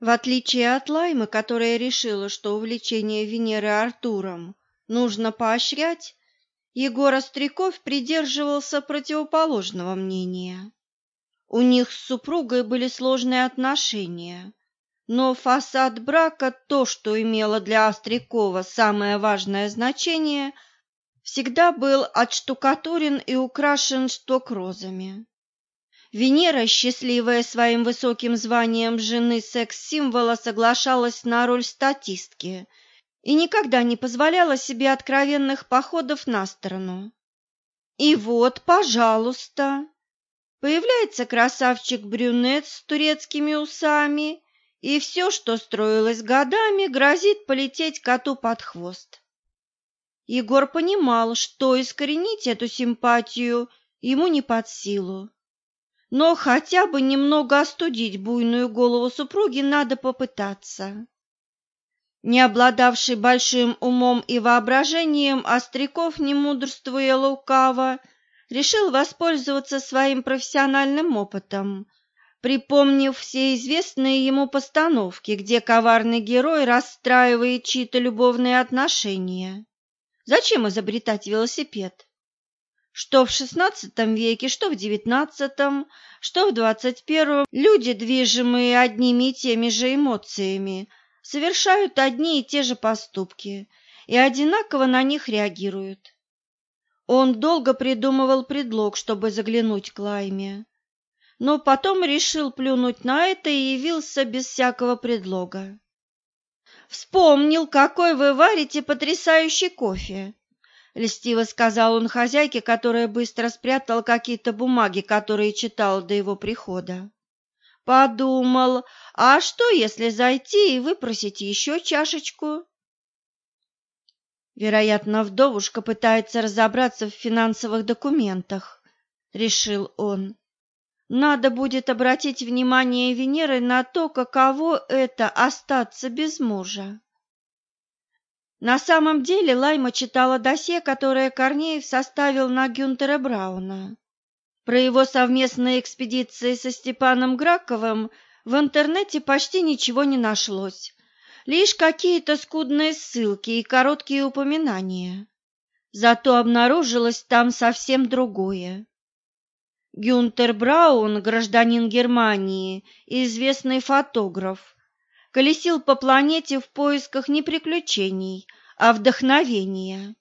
В отличие от Лаймы, которая решила, что увлечение Венеры Артуром нужно поощрять, Егор Остряков придерживался противоположного мнения. У них с супругой были сложные отношения, но фасад брака, то, что имело для Острякова самое важное значение, всегда был отштукатурен и украшен шток-розами. Венера, счастливая своим высоким званием жены секс-символа, соглашалась на роль статистки и никогда не позволяла себе откровенных походов на сторону. И вот, пожалуйста, появляется красавчик-брюнет с турецкими усами, и все, что строилось годами, грозит полететь коту под хвост. Егор понимал, что искоренить эту симпатию ему не под силу но хотя бы немного остудить буйную голову супруги надо попытаться. Не обладавший большим умом и воображением, Остряков, не мудрствуя лукаво, решил воспользоваться своим профессиональным опытом, припомнив все известные ему постановки, где коварный герой расстраивает чьи-то любовные отношения. Зачем изобретать велосипед? Что в XVI веке, что в XIX, что в XXI люди, движимые одними и теми же эмоциями, совершают одни и те же поступки и одинаково на них реагируют. Он долго придумывал предлог, чтобы заглянуть к Лайме, но потом решил плюнуть на это и явился без всякого предлога. «Вспомнил, какой вы варите потрясающий кофе!» — льстиво сказал он хозяйке, которая быстро спрятала какие-то бумаги, которые читала до его прихода. Подумал, а что, если зайти и выпросить еще чашечку? Вероятно, вдовушка пытается разобраться в финансовых документах, решил он. Надо будет обратить внимание Венеры на то, каково это остаться без мужа. На самом деле Лайма читала досье, которое Корнеев составил на Гюнтера Брауна. Про его совместные экспедиции со Степаном Граковым в интернете почти ничего не нашлось, лишь какие-то скудные ссылки и короткие упоминания. Зато обнаружилось там совсем другое. Гюнтер Браун, гражданин Германии и известный фотограф, колесил по планете в поисках не приключений, а вдохновения.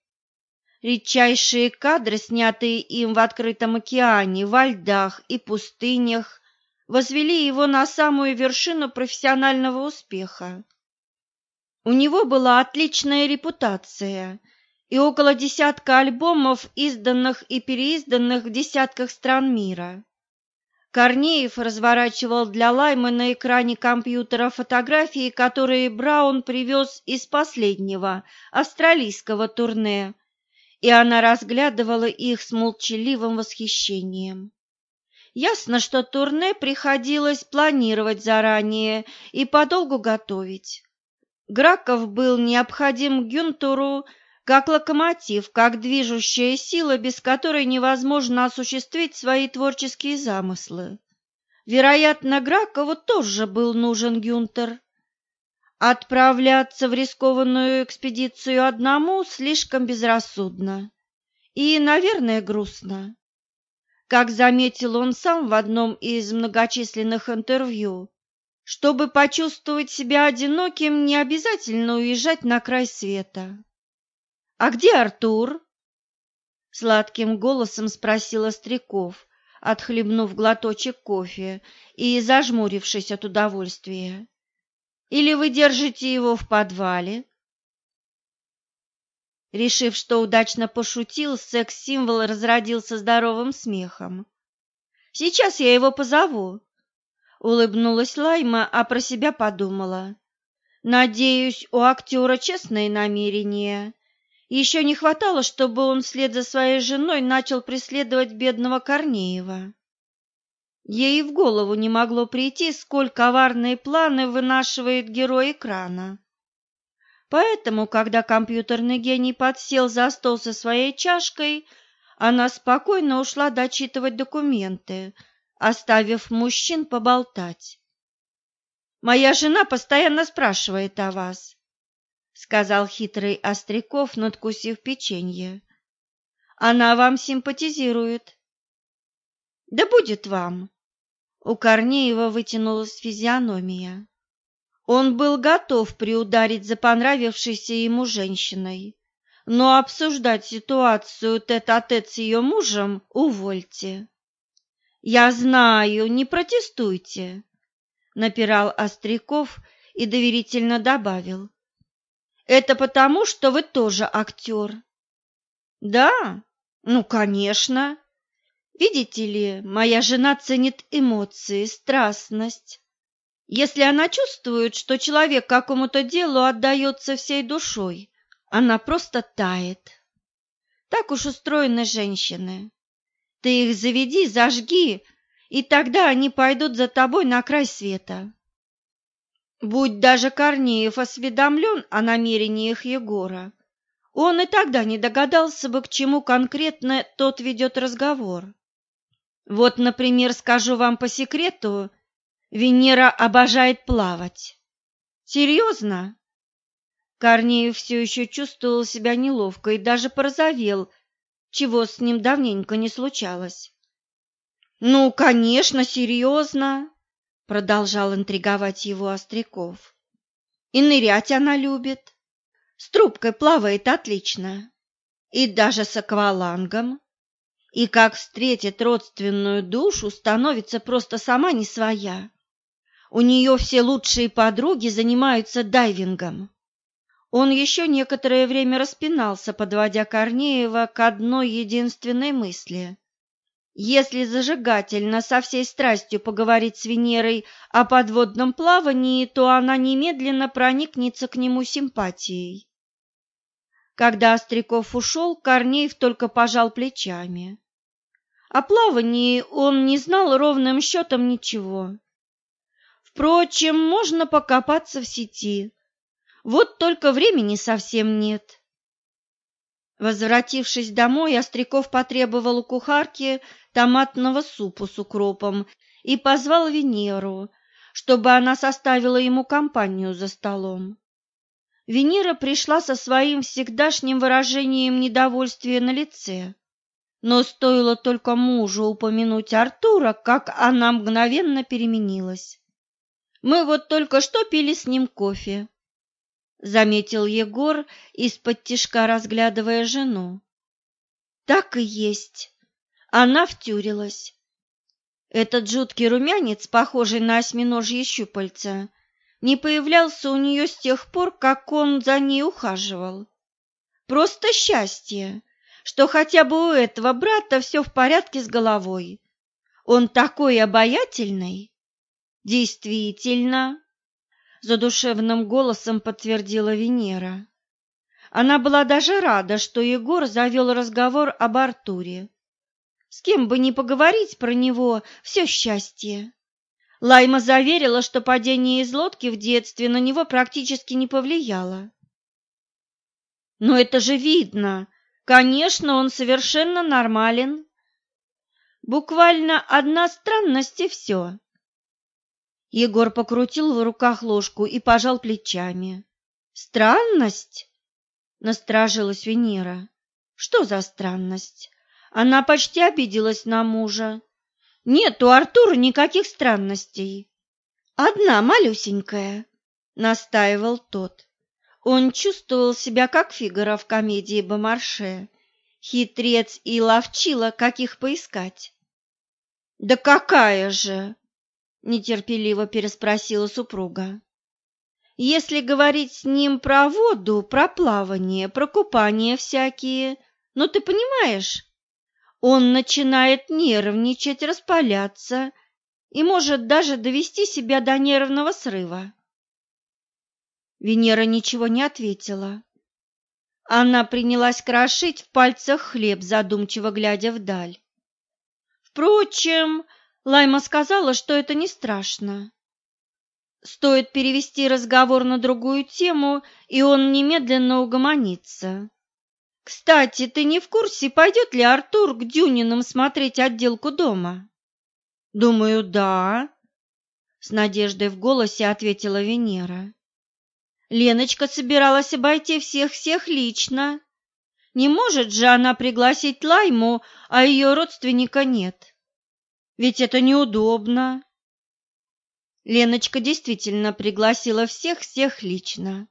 Редчайшие кадры, снятые им в открытом океане, во льдах и пустынях, возвели его на самую вершину профессионального успеха. У него была отличная репутация и около десятка альбомов, изданных и переизданных в десятках стран мира. Корнеев разворачивал для Лаймы на экране компьютера фотографии, которые Браун привез из последнего австралийского турне, и она разглядывала их с молчаливым восхищением. Ясно, что турне приходилось планировать заранее и подолгу готовить. Граков был необходим Гюнтуру как локомотив, как движущая сила, без которой невозможно осуществить свои творческие замыслы. Вероятно, Гракову тоже был нужен Гюнтер. Отправляться в рискованную экспедицию одному слишком безрассудно и, наверное, грустно. Как заметил он сам в одном из многочисленных интервью, чтобы почувствовать себя одиноким, не обязательно уезжать на край света. «А где Артур?» Сладким голосом спросила Стреков, отхлебнув глоточек кофе и зажмурившись от удовольствия. «Или вы держите его в подвале?» Решив, что удачно пошутил, секс-символ разродился здоровым смехом. «Сейчас я его позову», — улыбнулась Лайма, а про себя подумала. «Надеюсь, у актера честные намерения, еще не хватало, чтобы он вслед за своей женой начал преследовать бедного Корнеева. Ей в голову не могло прийти, сколь коварные планы вынашивает герой экрана. Поэтому, когда компьютерный гений подсел за стол со своей чашкой, она спокойно ушла дочитывать документы, оставив мужчин поболтать. Моя жена постоянно спрашивает о вас, сказал хитрый Остряков, надкусив печенье. Она вам симпатизирует. Да будет вам. У Корнеева вытянулась физиономия. Он был готов приударить за понравившейся ему женщиной, но обсуждать ситуацию тет-а-тет -тет с ее мужем увольте. «Я знаю, не протестуйте», — напирал Остряков и доверительно добавил. «Это потому, что вы тоже актер». «Да, ну, конечно. Видите ли, моя жена ценит эмоции, страстность. Если она чувствует, что человек какому-то делу отдается всей душой, она просто тает. Так уж устроены женщины. Ты их заведи, зажги, и тогда они пойдут за тобой на край света. Будь даже Корнеев осведомлен о намерениях Егора, он и тогда не догадался бы, к чему конкретно тот ведет разговор. Вот, например, скажу вам по секрету, Венера обожает плавать. Серьезно? Корнеев все еще чувствовал себя неловко и даже порозовел, чего с ним давненько не случалось. «Ну, конечно, серьезно!» — продолжал интриговать его Остряков. «И нырять она любит. С трубкой плавает отлично. И даже с аквалангом. И как встретит родственную душу, становится просто сама не своя. У нее все лучшие подруги занимаются дайвингом. Он еще некоторое время распинался, подводя Корнеева к одной единственной мысли. Если зажигательно со всей страстью поговорить с Венерой о подводном плавании, то она немедленно проникнется к нему симпатией. Когда Остряков ушел, Корнеев только пожал плечами. О плавании он не знал ровным счетом ничего. Впрочем, можно покопаться в сети. Вот только времени совсем нет. Возвратившись домой, Остряков потребовал у кухарки томатного супа с укропом и позвал Венеру, чтобы она составила ему компанию за столом. Венера пришла со своим всегдашним выражением недовольствия на лице. Но стоило только мужу упомянуть Артура, как она мгновенно переменилась. Мы вот только что пили с ним кофе, заметил Егор, из-под тишка разглядывая жену. Так и есть. Она втюрилась. Этот жуткий румянец, похожий на осьминожье щупальца, не появлялся у нее с тех пор, как он за ней ухаживал. Просто счастье, что хотя бы у этого брата все в порядке с головой. Он такой обаятельный. Действительно, задушевным голосом подтвердила Венера. Она была даже рада, что Егор завел разговор об Артуре. С кем бы ни поговорить про него, все счастье. Лайма заверила, что падение из лодки в детстве на него практически не повлияло. Но это же видно. Конечно, он совершенно нормален. Буквально одна странность и все. Егор покрутил в руках ложку и пожал плечами. «Странность?» — насторожилась Венера. «Что за странность?» Она почти обиделась на мужа. «Нет у Артура никаких странностей». «Одна малюсенькая», — настаивал тот. Он чувствовал себя как Фигара в комедии Бомарше. Хитрец и ловчила, как их поискать. «Да какая же!» нетерпеливо переспросила супруга. Если говорить с ним про воду, про плавание, про купание всякие, ну ты понимаешь, он начинает нервничать, распаляться и может даже довести себя до нервного срыва. Венера ничего не ответила. Она принялась крошить в пальцах хлеб, задумчиво глядя вдаль. Впрочем, Лайма сказала, что это не страшно. Стоит перевести разговор на другую тему, и он немедленно угомонится. Кстати, ты не в курсе, пойдет ли Артур к Дюниным смотреть отделку дома? Думаю, да. с надеждой в голосе ответила Венера. Леночка собиралась обойти всех-всех лично. Не может же она пригласить Лайму, а ее родственника нет. Ведь это неудобно. Леночка действительно пригласила всех-всех лично.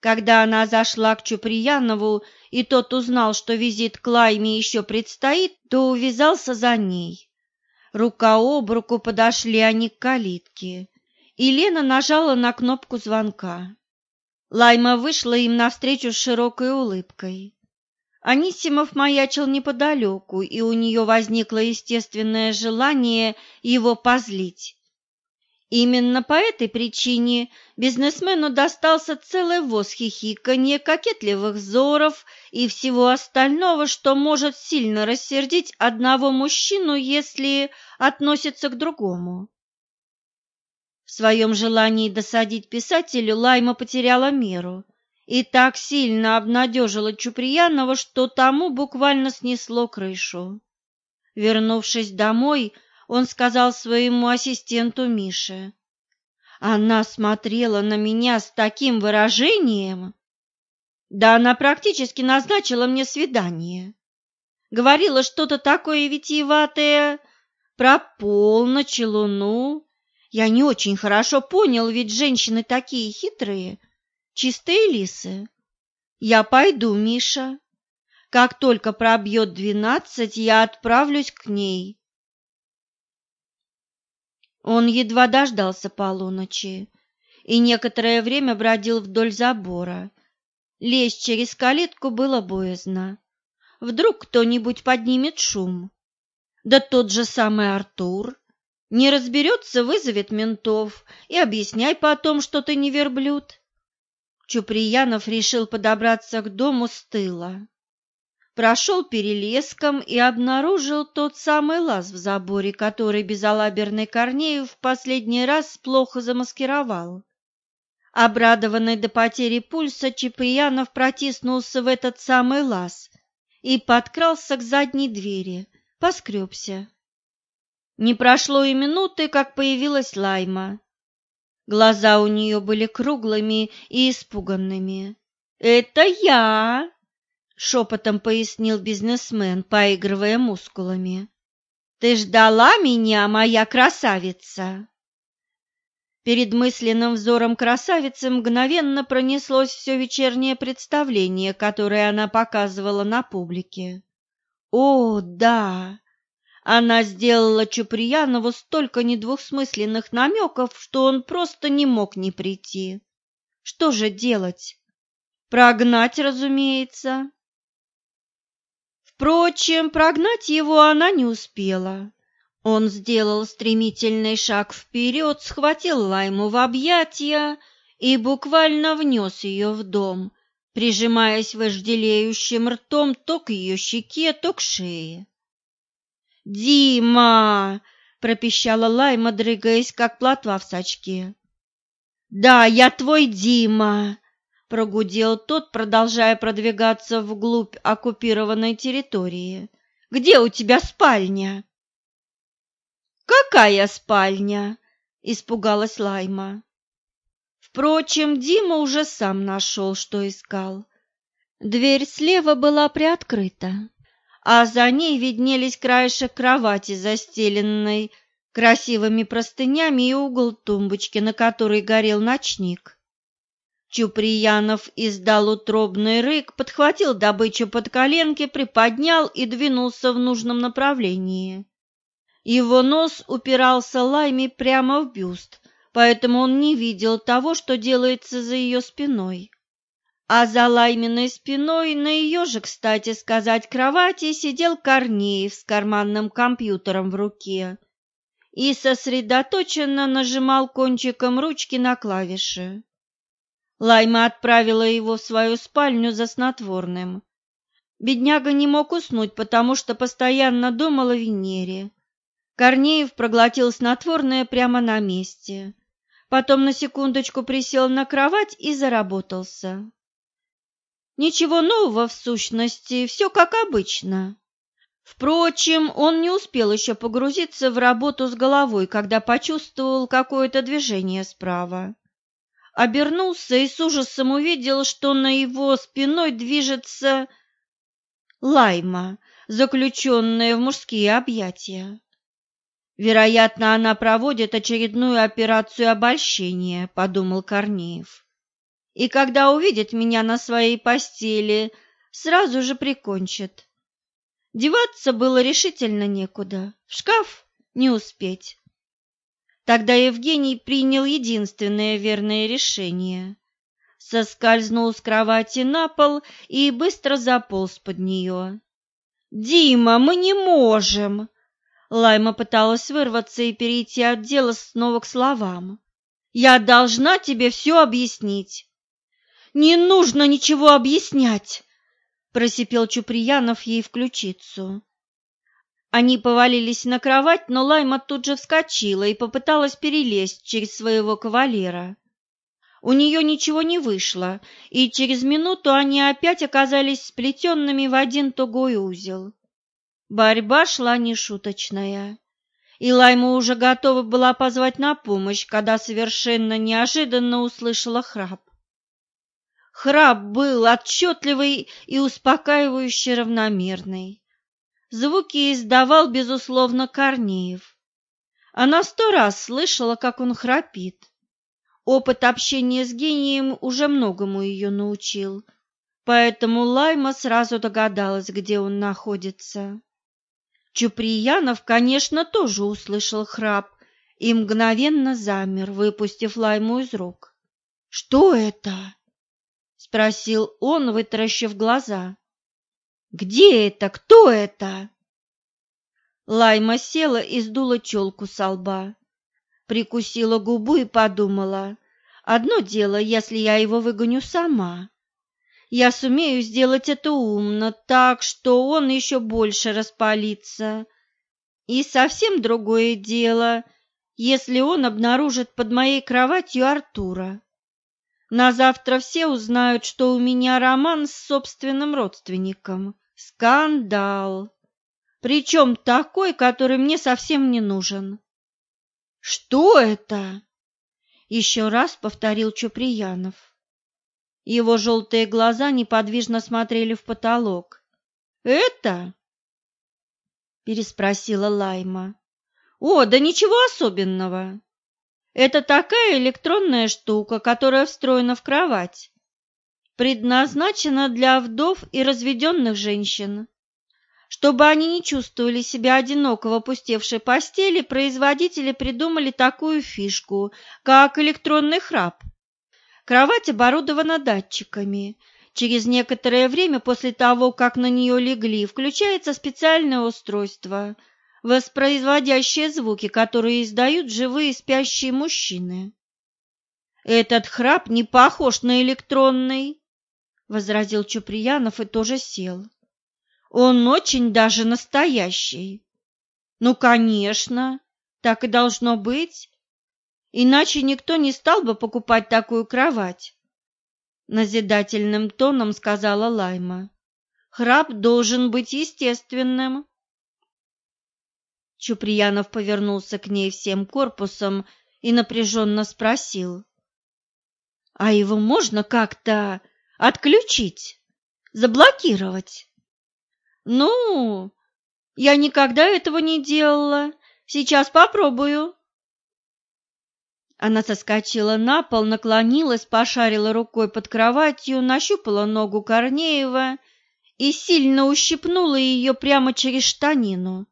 Когда она зашла к Чуприянову, и тот узнал, что визит к Лайме еще предстоит, то увязался за ней. Рука об руку подошли они к калитке, и Лена нажала на кнопку звонка. Лайма вышла им навстречу с широкой улыбкой. Анисимов маячил неподалеку, и у нее возникло естественное желание его позлить. Именно по этой причине бизнесмену достался целый воз хихиканье, кокетливых взоров и всего остального, что может сильно рассердить одного мужчину, если относится к другому. В своем желании досадить писателю Лайма потеряла меру и так сильно обнадежила Чуприянова, что тому буквально снесло крышу. Вернувшись домой, он сказал своему ассистенту Мише. Она смотрела на меня с таким выражением. Да она практически назначила мне свидание. Говорила что-то такое витиеватое про полночь и луну. Я не очень хорошо понял, ведь женщины такие хитрые, чистые лисы. Я пойду, Миша. Как только пробьет двенадцать, я отправлюсь к ней. Он едва дождался полуночи и некоторое время бродил вдоль забора. Лезть через калитку было боязно. Вдруг кто-нибудь поднимет шум. Да тот же самый Артур. Не разберется, вызовет ментов и объясняй потом, что ты не верблюд. Чуприянов решил подобраться к дому с тыла прошел перелеском и обнаружил тот самый лаз в заборе, который безалаберный Корнеев в последний раз плохо замаскировал. Обрадованный до потери пульса, Чаприянов протиснулся в этот самый лаз и подкрался к задней двери, поскребся. Не прошло и минуты, как появилась Лайма. Глаза у нее были круглыми и испуганными. «Это я!» Шепотом пояснил бизнесмен, поигрывая мускулами. Ты ждала меня, моя красавица? Перед мысленным взором красавицы мгновенно пронеслось все вечернее представление, которое она показывала на публике. О, да! Она сделала Чуприянову столько недвусмысленных намеков, что он просто не мог не прийти. Что же делать? Прогнать, разумеется. Впрочем, прогнать его она не успела. Он сделал стремительный шаг вперед, схватил Лайму в объятия и буквально внес ее в дом, прижимаясь вожделеющим ртом то к ее щеке, то к шее. «Дима!» — пропищала Лайма, дрыгаясь, как плотва в сачке. «Да, я твой Дима!» Прогудел тот, продолжая продвигаться вглубь оккупированной территории. «Где у тебя спальня?» «Какая спальня?» – испугалась Лайма. Впрочем, Дима уже сам нашел, что искал. Дверь слева была приоткрыта, а за ней виднелись краешек кровати, застеленной красивыми простынями и угол тумбочки, на которой горел ночник. Чуприянов издал утробный рык, подхватил добычу под коленки, приподнял и двинулся в нужном направлении. Его нос упирался лайми прямо в бюст, поэтому он не видел того, что делается за ее спиной. А за лайминой спиной, на ее же, кстати сказать, кровати, сидел Корнеев с карманным компьютером в руке и сосредоточенно нажимал кончиком ручки на клавиши. Лайма отправила его в свою спальню за снотворным. Бедняга не мог уснуть, потому что постоянно думал о Венере. Корнеев проглотил снотворное прямо на месте. Потом на секундочку присел на кровать и заработался. Ничего нового в сущности, все как обычно. Впрочем, он не успел еще погрузиться в работу с головой, когда почувствовал какое-то движение справа. Обернулся и с ужасом увидел, что на его спиной движется Лайма, заключенная в мужские объятия. Вероятно, она проводит очередную операцию обольщения, подумал Корнеев. И когда увидит меня на своей постели, сразу же прикончит. Деваться было решительно некуда. В шкаф не успеть. Тогда Евгений принял единственное верное решение. Соскользнул с кровати на пол и быстро заполз под нее. «Дима, мы не можем!» Лайма пыталась вырваться и перейти от дела снова к словам. «Я должна тебе все объяснить». «Не нужно ничего объяснять!» просипел Чуприянов ей в ключицу. Они повалились на кровать, но Лайма тут же вскочила и попыталась перелезть через своего кавалера. У нее ничего не вышло, и через минуту они опять оказались сплетенными в один тугой узел. Борьба шла нешуточная, и Лайма уже готова была позвать на помощь, когда совершенно неожиданно услышала храп. Храп был отчетливый и успокаивающе равномерный. Звуки издавал, безусловно, Корнеев. Она сто раз слышала, как он храпит. Опыт общения с гением уже многому ее научил, поэтому Лайма сразу догадалась, где он находится. Чуприянов, конечно, тоже услышал храп и мгновенно замер, выпустив Лайму из рук. «Что это?» спросил он, вытаращив глаза. Где это? Кто это? Лайма села и сдула челку со лба. Прикусила губу и подумала: одно дело, если я его выгоню сама. Я сумею сделать это умно, так что он еще больше распалится. И совсем другое дело, если он обнаружит под моей кроватью Артура. На завтра все узнают, что у меня роман с собственным родственником. Скандал. Причем такой, который мне совсем не нужен. Что это? Еще раз повторил Чуприянов. Его желтые глаза неподвижно смотрели в потолок. Это? переспросила Лайма. О, да ничего особенного. Это такая электронная штука, которая встроена в кровать. Предназначена для вдов и разведенных женщин. Чтобы они не чувствовали себя одиноко в опустевшей постели, производители придумали такую фишку, как электронный храп. Кровать оборудована датчиками. Через некоторое время после того, как на нее легли, включается специальное устройство – воспроизводящие звуки, которые издают живые спящие мужчины. Этот храп не похож на электронный, возразил Чуприянов и тоже сел. Он очень даже настоящий. Ну, конечно, так и должно быть. Иначе никто не стал бы покупать такую кровать. Назидательным тоном сказала Лайма. Храп должен быть естественным. Чуприянов повернулся к ней всем корпусом и напряженно спросил. «А его можно как-то отключить, заблокировать?» «Ну, я никогда этого не делала. Сейчас попробую». Она соскочила на пол, наклонилась, пошарила рукой под кроватью, нащупала ногу Корнеева и сильно ущипнула ее прямо через штанину.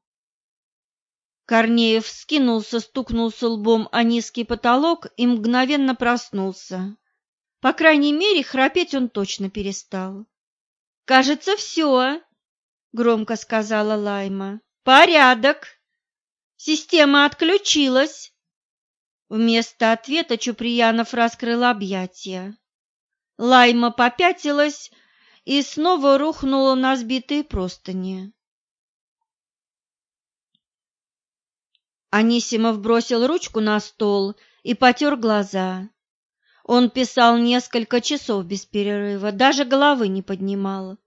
Корнеев скинулся, стукнулся лбом о низкий потолок и мгновенно проснулся. По крайней мере, храпеть он точно перестал. «Кажется, все», — громко сказала Лайма. «Порядок. Система отключилась». Вместо ответа Чуприянов раскрыл объятия. Лайма попятилась и снова рухнула на сбитые простыни. Анисимов бросил ручку на стол и потер глаза. Он писал несколько часов без перерыва, даже головы не поднимал.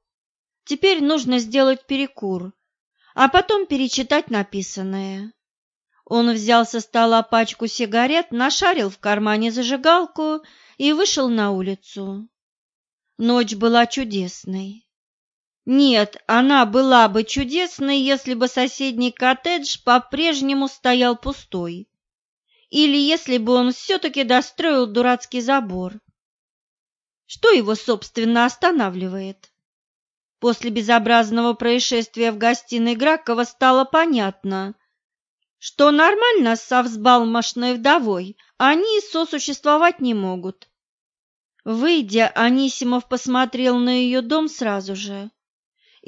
Теперь нужно сделать перекур, а потом перечитать написанное. Он взял со стола пачку сигарет, нашарил в кармане зажигалку и вышел на улицу. Ночь была чудесной. Нет, она была бы чудесной, если бы соседний коттедж по-прежнему стоял пустой. Или если бы он все-таки достроил дурацкий забор. Что его, собственно, останавливает? После безобразного происшествия в гостиной Гракова стало понятно, что нормально со взбалмошной вдовой они сосуществовать не могут. Выйдя, Анисимов посмотрел на ее дом сразу же,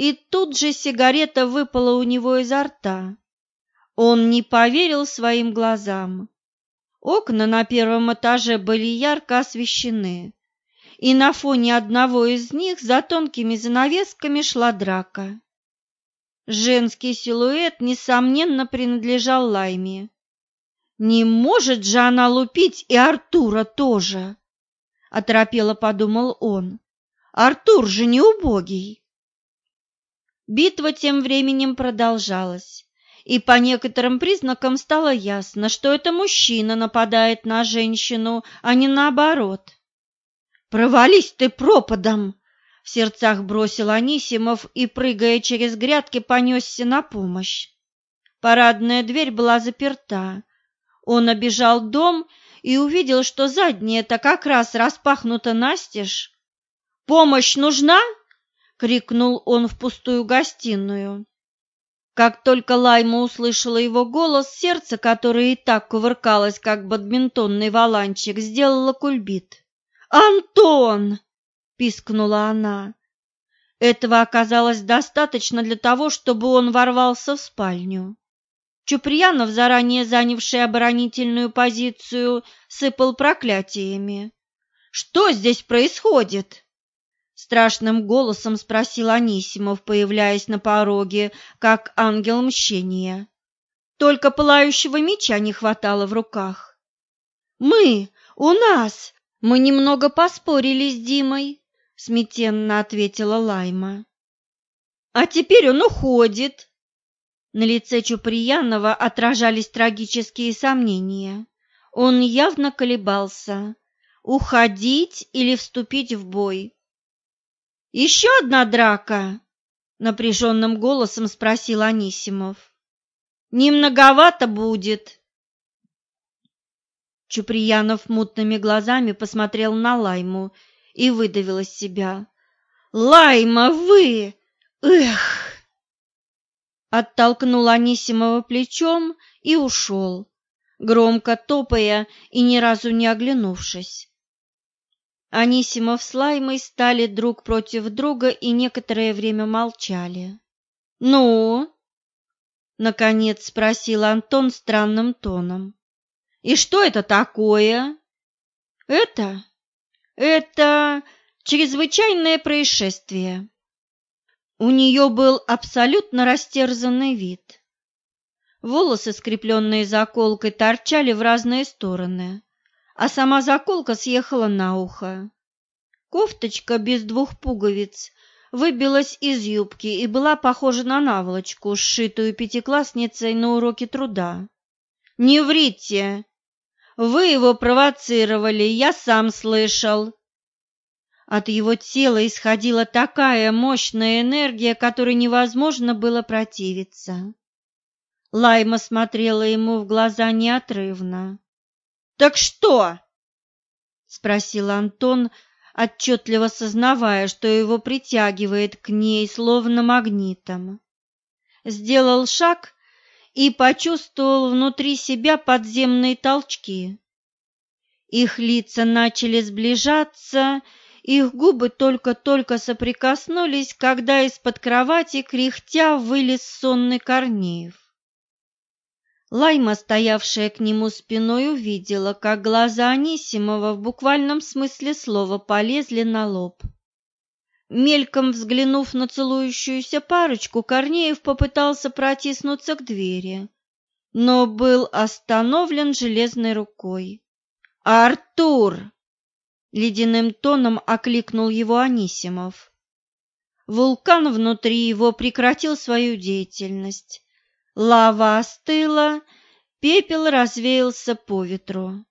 и тут же сигарета выпала у него изо рта. Он не поверил своим глазам. Окна на первом этаже были ярко освещены и на фоне одного из них за тонкими занавесками шла драка. Женский силуэт, несомненно, принадлежал Лайме. «Не может же она лупить и Артура тоже!» — оторопело подумал он. «Артур же не убогий!» Битва тем временем продолжалась, и по некоторым признакам стало ясно, что это мужчина нападает на женщину, а не наоборот. «Провались ты пропадом!» — в сердцах бросил Анисимов и, прыгая через грядки, понесся на помощь. Парадная дверь была заперта. Он обежал дом и увидел, что задняя-то как раз распахнута настежь. «Помощь нужна?» — крикнул он в пустую гостиную. Как только Лайма услышала его голос, сердце, которое и так кувыркалось, как бадминтонный валанчик, сделало кульбит. «Антон!» – пискнула она. Этого оказалось достаточно для того, чтобы он ворвался в спальню. Чуприянов, заранее занявший оборонительную позицию, сыпал проклятиями. «Что здесь происходит?» Страшным голосом спросил Анисимов, появляясь на пороге, как ангел мщения. Только пылающего меча не хватало в руках. «Мы! У нас! Мы немного поспорили с Димой, смятенно ответила Лайма. А теперь он уходит. На лице Чуприянова отражались трагические сомнения. Он явно колебался, уходить или вступить в бой. «Еще одна драка?» — напряженным голосом спросил Анисимов. «Не многовато будет?» Чуприянов мутными глазами посмотрел на Лайму и выдавил из себя. «Лайма, вы! Эх!» Оттолкнул Анисимова плечом и ушел, громко топая и ни разу не оглянувшись. Анисимов с Лаймой стали друг против друга и некоторое время молчали. «Ну?» — наконец спросил Антон странным тоном. И что это такое? Это? Это чрезвычайное происшествие. У нее был абсолютно растерзанный вид. Волосы, скрепленные заколкой, торчали в разные стороны, а сама заколка съехала на ухо. Кофточка без двух пуговиц выбилась из юбки и была похожа на наволочку, сшитую пятиклассницей на уроке труда. «Не врите!» Вы его провоцировали, я сам слышал. От его тела исходила такая мощная энергия, которой невозможно было противиться. Лайма смотрела ему в глаза неотрывно. «Так что?» — спросил Антон, отчетливо сознавая, что его притягивает к ней словно магнитом. Сделал шаг и почувствовал внутри себя подземные толчки. Их лица начали сближаться, их губы только-только соприкоснулись, когда из-под кровати кряхтя вылез сонный Корнеев. Лайма, стоявшая к нему спиной, увидела, как глаза Анисимова в буквальном смысле слова полезли на лоб. Мельком взглянув на целующуюся парочку, Корнеев попытался протиснуться к двери, но был остановлен железной рукой. «Артур!» — ледяным тоном окликнул его Анисимов. Вулкан внутри его прекратил свою деятельность. Лава остыла, пепел развеялся по ветру.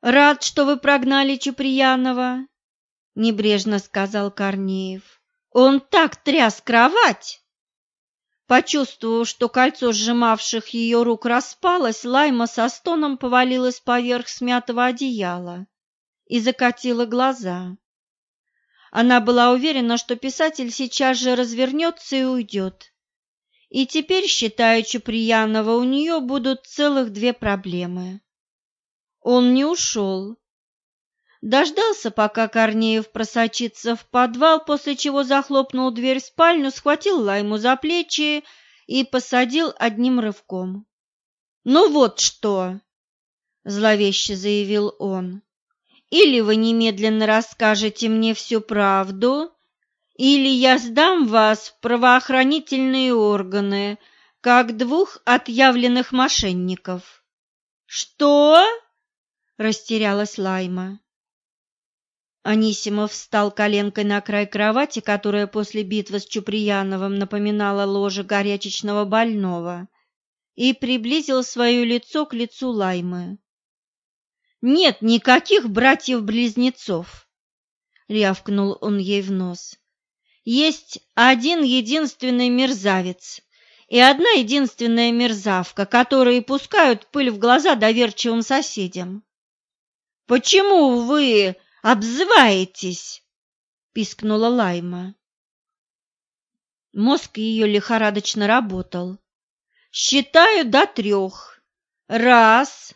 «Рад, что вы прогнали Чуприянова», — небрежно сказал Корнеев. «Он так тряс кровать!» Почувствовав, что кольцо сжимавших ее рук распалось, Лайма со стоном повалилась поверх смятого одеяла и закатила глаза. Она была уверена, что писатель сейчас же развернется и уйдет. И теперь, считая Чуприянова, у нее будут целых две проблемы. Он не ушел. Дождался, пока Корнеев просочится в подвал, после чего захлопнул дверь в спальню, схватил Лайму за плечи и посадил одним рывком. «Ну вот что!» — зловеще заявил он. Или вы немедленно расскажете мне всю правду, или я сдам вас в правоохранительные органы, как двух отъявленных мошенников. Что? растерялась Лайма. Анисимов встал коленкой на край кровати, которая после битвы с Чуприяновым напоминала ложе горячечного больного, и приблизил свое лицо к лицу Лаймы. Нет никаких братьев-близнецов, рявкнул он ей в нос. Есть один единственный мерзавец и одна единственная мерзавка, которые пускают пыль в глаза доверчивым соседям. Почему вы обзываетесь? пискнула Лайма. Мозг ее лихорадочно работал. Считаю до трех. Раз,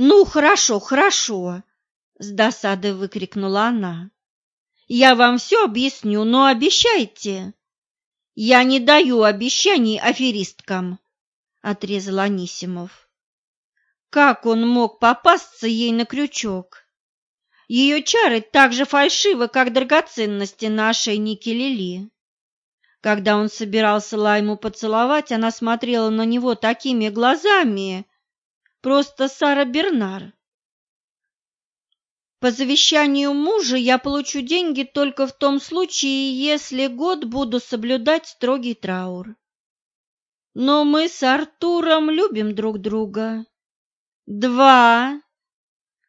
«Ну, хорошо, хорошо!» — с досадой выкрикнула она. «Я вам все объясню, но обещайте!» «Я не даю обещаний аферисткам!» — отрезал Анисимов. Как он мог попасться ей на крючок? Ее чары так же фальшивы, как драгоценности на ошейнике Лили. Когда он собирался Лайму поцеловать, она смотрела на него такими глазами, Просто Сара Бернар. По завещанию мужа я получу деньги только в том случае, если год буду соблюдать строгий траур. Но мы с Артуром любим друг друга. Два.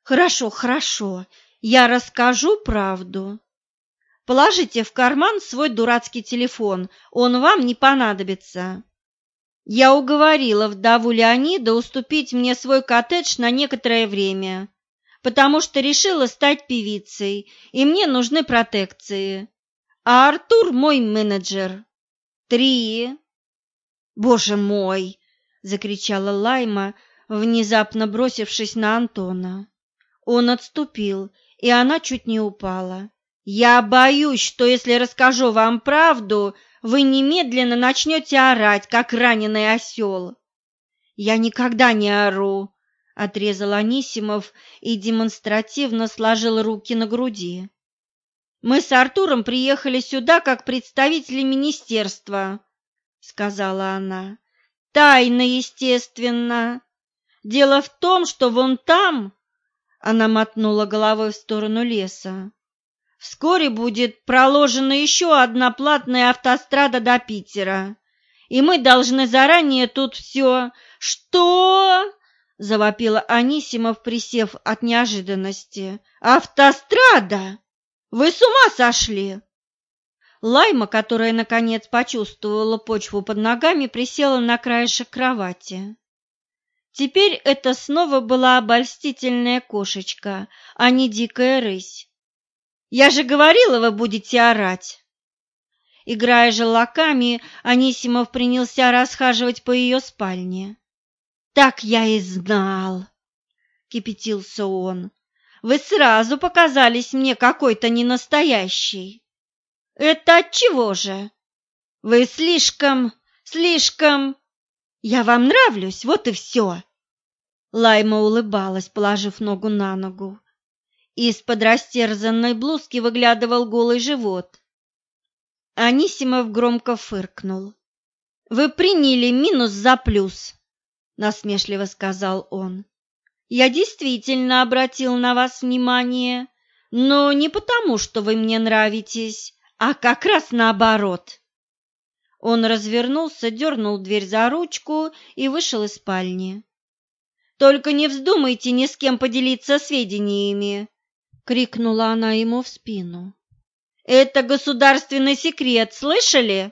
Хорошо, хорошо, я расскажу правду. Положите в карман свой дурацкий телефон, он вам не понадобится. Я уговорила вдову Леонида уступить мне свой коттедж на некоторое время, потому что решила стать певицей, и мне нужны протекции. А Артур мой менеджер. Три. Боже мой, закричала Лайма, внезапно бросившись на Антона. Он отступил, и она чуть не упала. Я боюсь, что если расскажу вам правду, вы немедленно начнете орать, как раненый осел. Я никогда не ору, отрезал Анисимов и демонстративно сложил руки на груди. Мы с Артуром приехали сюда как представители министерства, сказала она. Тайно, естественно. Дело в том, что вон там, она мотнула головой в сторону леса. Вскоре будет проложена еще одна платная автострада до Питера, и мы должны заранее тут все... Что? Завопила Анисимов, присев от неожиданности. Автострада? Вы с ума сошли? Лайма, которая наконец почувствовала почву под ногами, присела на краешек кровати. Теперь это снова была обольстительная кошечка, а не дикая рысь. Я же говорила, вы будете орать. Играя желаками, Анисимов принялся расхаживать по ее спальне. Так я и знал, кипятился он. Вы сразу показались мне какой-то ненастоящий. Это от чего же? Вы слишком, слишком... Я вам нравлюсь, вот и все. Лайма улыбалась, положив ногу на ногу. Из-под растерзанной блузки выглядывал голый живот. Анисимов громко фыркнул. «Вы приняли минус за плюс», — насмешливо сказал он. «Я действительно обратил на вас внимание, но не потому, что вы мне нравитесь, а как раз наоборот. Он развернулся, дернул дверь за ручку и вышел из спальни. «Только не вздумайте ни с кем поделиться сведениями!» — крикнула она ему в спину. «Это государственный секрет, слышали?»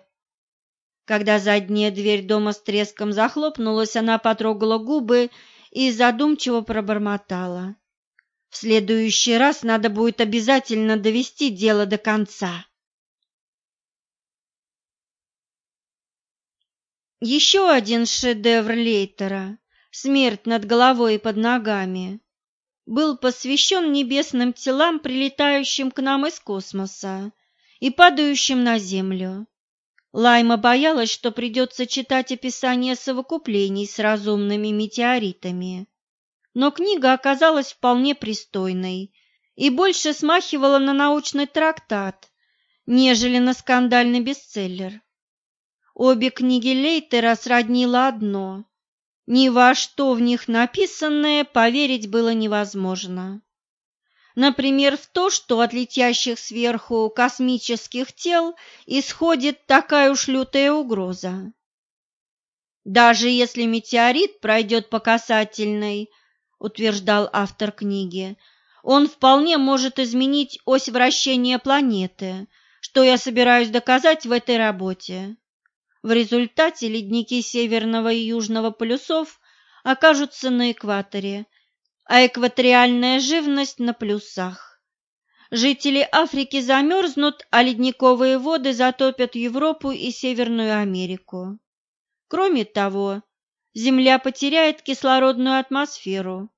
Когда задняя дверь дома с треском захлопнулась, она потрогала губы и задумчиво пробормотала. «В следующий раз надо будет обязательно довести дело до конца». Еще один шедевр Лейтера «Смерть над головой и под ногами» был посвящен небесным телам, прилетающим к нам из космоса и падающим на Землю. Лайма боялась, что придется читать описание совокуплений с разумными метеоритами. Но книга оказалась вполне пристойной и больше смахивала на научный трактат, нежели на скандальный бестселлер. Обе книги Лейтера сроднило одно. Ни во что в них написанное поверить было невозможно. Например, в то, что от летящих сверху космических тел исходит такая уж лютая угроза. Даже если метеорит пройдет по касательной, утверждал автор книги, он вполне может изменить ось вращения планеты, что я собираюсь доказать в этой работе. В результате ледники северного и южного полюсов окажутся на экваторе, а экваториальная живность на плюсах. Жители Африки замерзнут, а ледниковые воды затопят Европу и Северную Америку. Кроме того, Земля потеряет кислородную атмосферу,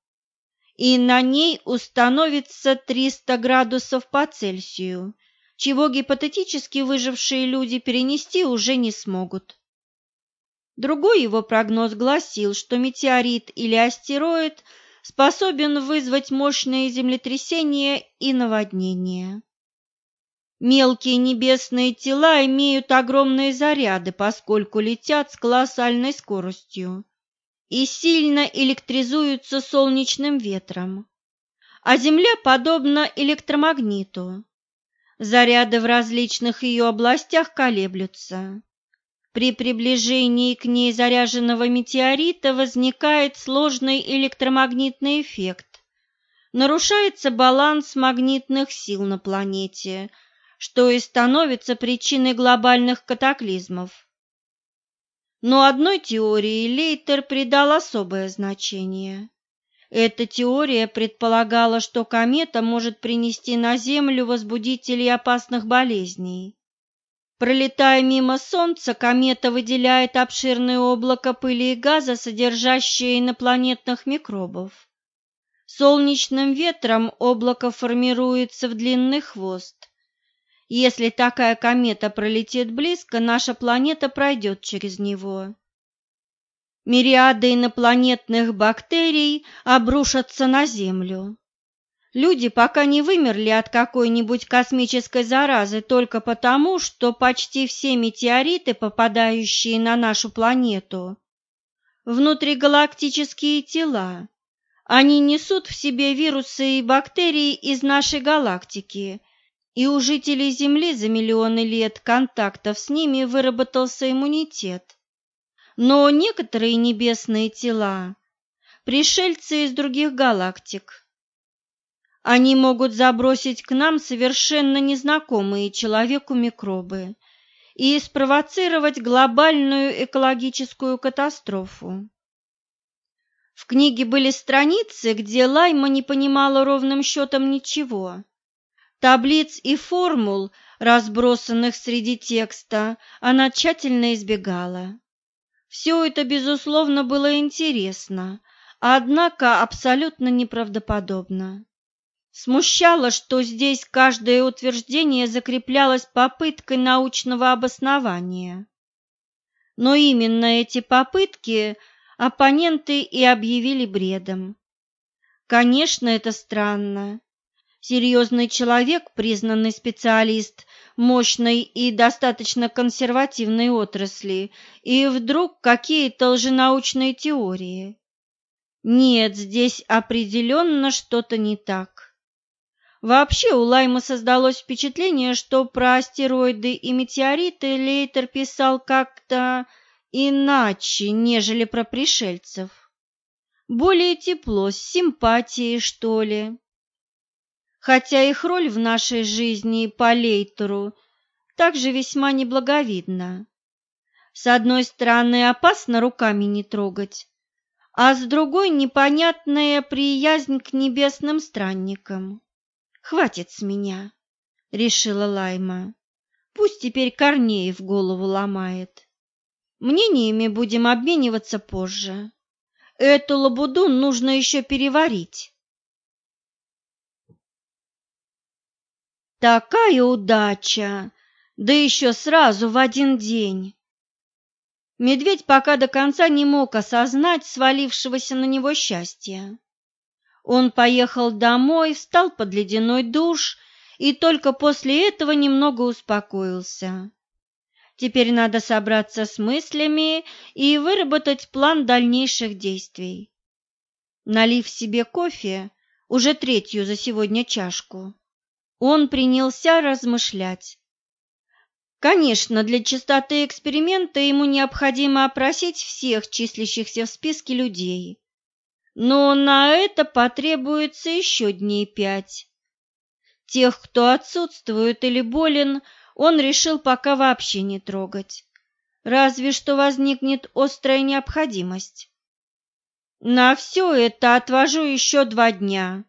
и на ней установится 300 градусов по Цельсию, чего гипотетически выжившие люди перенести уже не смогут. Другой его прогноз гласил, что метеорит или астероид способен вызвать мощные землетрясения и наводнения. Мелкие небесные тела имеют огромные заряды, поскольку летят с колоссальной скоростью и сильно электризуются солнечным ветром. А Земля подобна электромагниту. Заряды в различных ее областях колеблются. При приближении к ней заряженного метеорита возникает сложный электромагнитный эффект. Нарушается баланс магнитных сил на планете, что и становится причиной глобальных катаклизмов. Но одной теории Лейтер придал особое значение. Эта теория предполагала, что комета может принести на Землю возбудителей опасных болезней. Пролетая мимо Солнца, комета выделяет обширное облако пыли и газа, содержащее инопланетных микробов. Солнечным ветром облако формируется в длинный хвост. Если такая комета пролетит близко, наша планета пройдет через него мириады инопланетных бактерий обрушатся на Землю. Люди пока не вымерли от какой-нибудь космической заразы только потому, что почти все метеориты, попадающие на нашу планету, внутригалактические тела. Они несут в себе вирусы и бактерии из нашей галактики, и у жителей Земли за миллионы лет контактов с ними выработался иммунитет. Но некоторые небесные тела – пришельцы из других галактик. Они могут забросить к нам совершенно незнакомые человеку микробы и спровоцировать глобальную экологическую катастрофу. В книге были страницы, где Лайма не понимала ровным счетом ничего. Таблиц и формул, разбросанных среди текста, она тщательно избегала. Все это, безусловно, было интересно, однако абсолютно неправдоподобно. Смущало, что здесь каждое утверждение закреплялось попыткой научного обоснования. Но именно эти попытки оппоненты и объявили бредом. Конечно, это странно. Серьезный человек, признанный специалист мощной и достаточно консервативной отрасли, и вдруг какие-то лженаучные теории. Нет, здесь определенно что-то не так. Вообще у Лайма создалось впечатление, что про астероиды и метеориты Лейтер писал как-то иначе, нежели про пришельцев. Более тепло, с симпатией, что ли. Хотя их роль в нашей жизни по Лейтеру также весьма неблаговидна. С одной стороны, опасно руками не трогать, а с другой непонятная приязнь к небесным странникам. Хватит с меня, решила Лайма. Пусть теперь Корнеев голову ломает. Мнениями будем обмениваться позже. Эту лабуду нужно еще переварить. Такая удача! Да еще сразу в один день! Медведь пока до конца не мог осознать свалившегося на него счастья. Он поехал домой, встал под ледяной душ и только после этого немного успокоился. Теперь надо собраться с мыслями и выработать план дальнейших действий. Налив себе кофе, уже третью за сегодня чашку, он принялся размышлять. Конечно, для чистоты эксперимента ему необходимо опросить всех числящихся в списке людей. Но на это потребуется еще дней пять. Тех, кто отсутствует или болен, он решил пока вообще не трогать. Разве что возникнет острая необходимость. На все это отвожу еще два дня.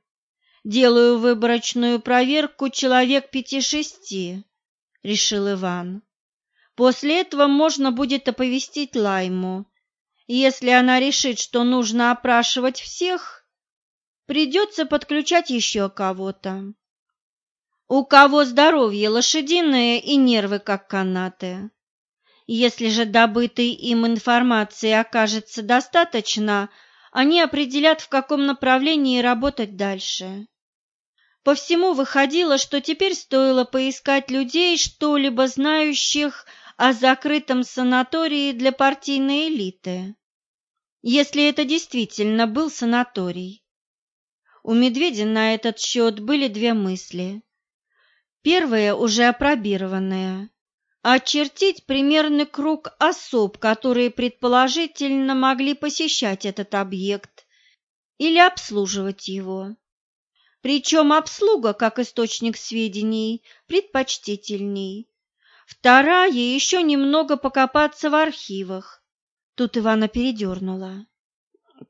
Делаю выборочную проверку человек пяти-шести. — решил Иван. «После этого можно будет оповестить Лайму. Если она решит, что нужно опрашивать всех, придется подключать еще кого-то. У кого здоровье лошадиное и нервы как канаты. Если же добытой им информации окажется достаточно, они определят, в каком направлении работать дальше. По всему выходило, что теперь стоило поискать людей, что-либо знающих о закрытом санатории для партийной элиты, если это действительно был санаторий. У Медведя на этот счет были две мысли. Первая, уже опробированная, очертить примерный круг особ, которые предположительно могли посещать этот объект или обслуживать его. Причем обслуга, как источник сведений, предпочтительней. Вторая еще немного покопаться в архивах. Тут Ивана передернула.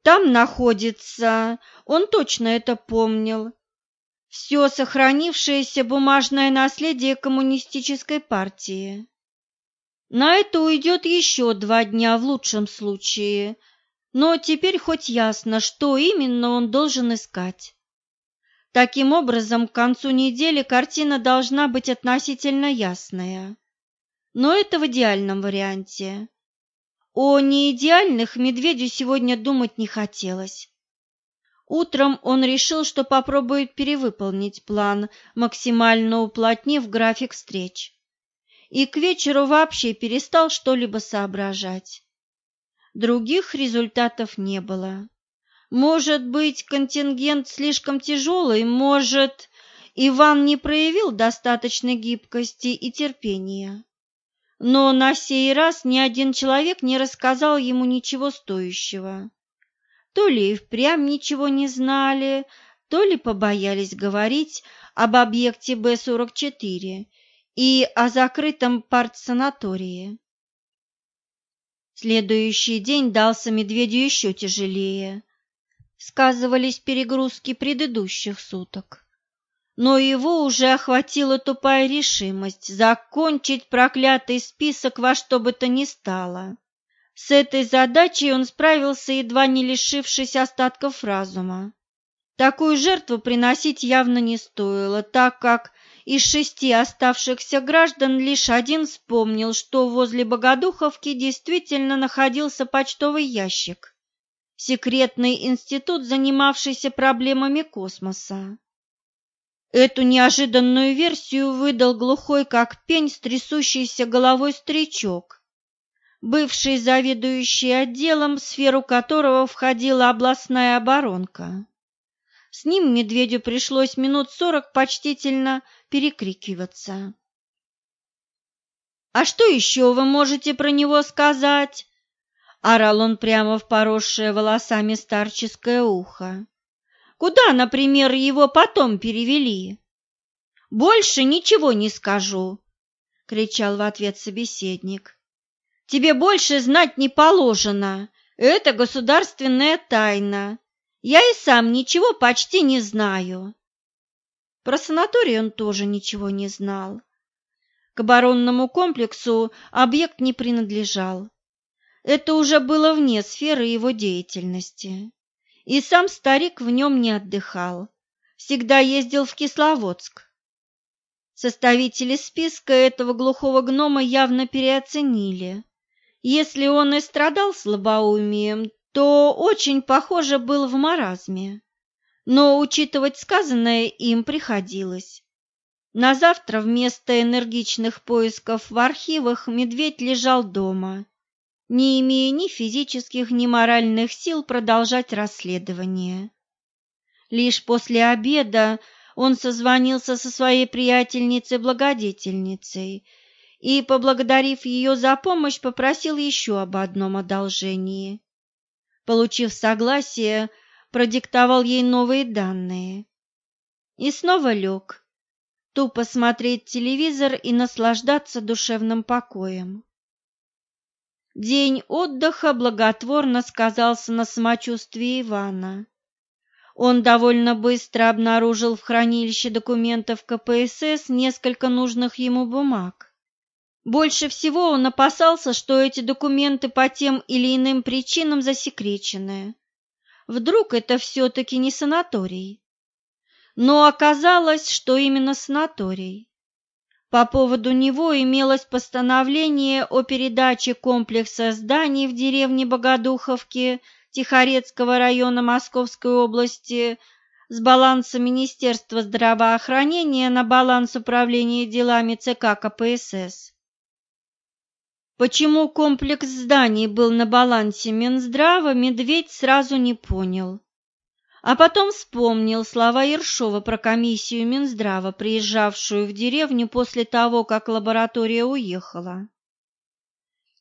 Там находится, он точно это помнил, все сохранившееся бумажное наследие коммунистической партии. На это уйдет еще два дня в лучшем случае, но теперь хоть ясно, что именно он должен искать. Таким образом, к концу недели картина должна быть относительно ясная. Но это в идеальном варианте. О неидеальных медведю сегодня думать не хотелось. Утром он решил, что попробует перевыполнить план, максимально уплотнив график встреч. И к вечеру вообще перестал что-либо соображать. Других результатов не было. Может быть, контингент слишком тяжелый, может, Иван не проявил достаточной гибкости и терпения. Но на сей раз ни один человек не рассказал ему ничего стоящего. То ли и впрямь ничего не знали, то ли побоялись говорить об объекте Б-44 и о закрытом партсанатории. Следующий день дался медведю еще тяжелее сказывались перегрузки предыдущих суток. Но его уже охватила тупая решимость закончить проклятый список во что бы то ни стало. С этой задачей он справился, едва не лишившись остатков разума. Такую жертву приносить явно не стоило, так как из шести оставшихся граждан лишь один вспомнил, что возле Богодуховки действительно находился почтовый ящик секретный институт, занимавшийся проблемами космоса. Эту неожиданную версию выдал глухой как пень с головой старичок, бывший заведующий отделом, в сферу которого входила областная оборонка. С ним медведю пришлось минут сорок почтительно перекрикиваться. «А что еще вы можете про него сказать?» Орал он прямо в поросшее волосами старческое ухо. «Куда, например, его потом перевели?» «Больше ничего не скажу», — кричал в ответ собеседник. «Тебе больше знать не положено. Это государственная тайна. Я и сам ничего почти не знаю». Про санаторий он тоже ничего не знал. К оборонному комплексу объект не принадлежал. Это уже было вне сферы его деятельности. И сам старик в нем не отдыхал. Всегда ездил в Кисловодск. Составители списка этого глухого гнома явно переоценили. Если он и страдал слабоумием, то очень похоже был в маразме. Но учитывать сказанное им приходилось. На завтра вместо энергичных поисков в архивах медведь лежал дома не имея ни физических, ни моральных сил продолжать расследование. Лишь после обеда он созвонился со своей приятельницей-благодетельницей и, поблагодарив ее за помощь, попросил еще об одном одолжении. Получив согласие, продиктовал ей новые данные. И снова лег, тупо смотреть телевизор и наслаждаться душевным покоем. День отдыха благотворно сказался на самочувствии Ивана. Он довольно быстро обнаружил в хранилище документов КПСС несколько нужных ему бумаг. Больше всего он опасался, что эти документы по тем или иным причинам засекречены. Вдруг это все-таки не санаторий? Но оказалось, что именно санаторий. По поводу него имелось постановление о передаче комплекса зданий в деревне Богодуховки Тихорецкого района Московской области с баланса Министерства здравоохранения на баланс управления делами ЦК КПСС. Почему комплекс зданий был на балансе Минздрава, Медведь сразу не понял. А потом вспомнил слова Ершова про комиссию Минздрава, приезжавшую в деревню после того, как лаборатория уехала.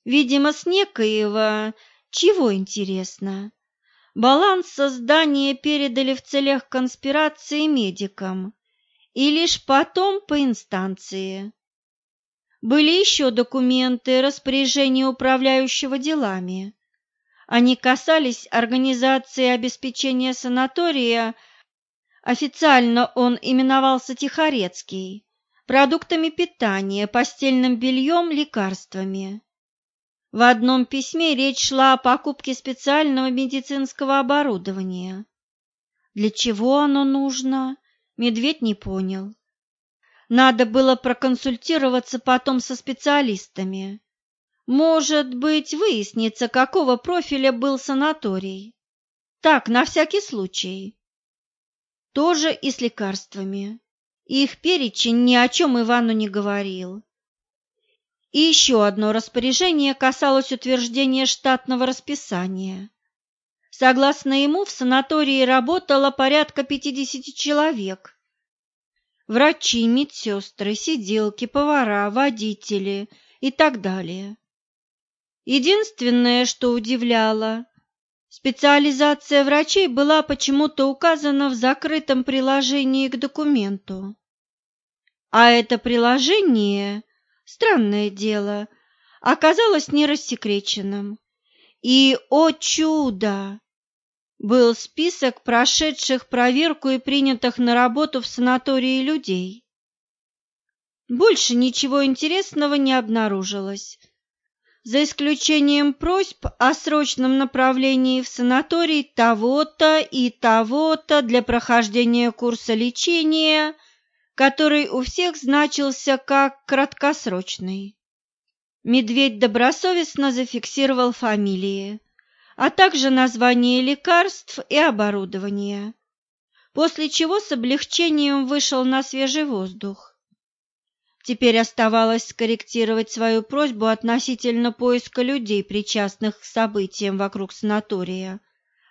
Видимо, с некоего, чего интересно, баланс создания передали в целях конспирации медикам и лишь потом по инстанции. Были еще документы распоряжения управляющего делами они касались организации обеспечения санатория, официально он именовался Тихорецкий, продуктами питания, постельным бельем, лекарствами. В одном письме речь шла о покупке специального медицинского оборудования. Для чего оно нужно, медведь не понял. Надо было проконсультироваться потом со специалистами. Может быть, выяснится, какого профиля был санаторий. Так, на всякий случай. Тоже и с лекарствами. Их перечень ни о чем Ивану не говорил. И еще одно распоряжение касалось утверждения штатного расписания. Согласно ему, в санатории работало порядка 50 человек. Врачи, медсестры, сиделки, повара, водители и так далее. Единственное, что удивляло, специализация врачей была почему-то указана в закрытом приложении к документу. А это приложение, странное дело, оказалось не рассекреченным. И, о чудо! Был список прошедших проверку и принятых на работу в санатории людей. Больше ничего интересного не обнаружилось за исключением просьб о срочном направлении в санаторий того-то и того-то для прохождения курса лечения, который у всех значился как краткосрочный. Медведь добросовестно зафиксировал фамилии, а также название лекарств и оборудования, после чего с облегчением вышел на свежий воздух. Теперь оставалось скорректировать свою просьбу относительно поиска людей, причастных к событиям вокруг санатория,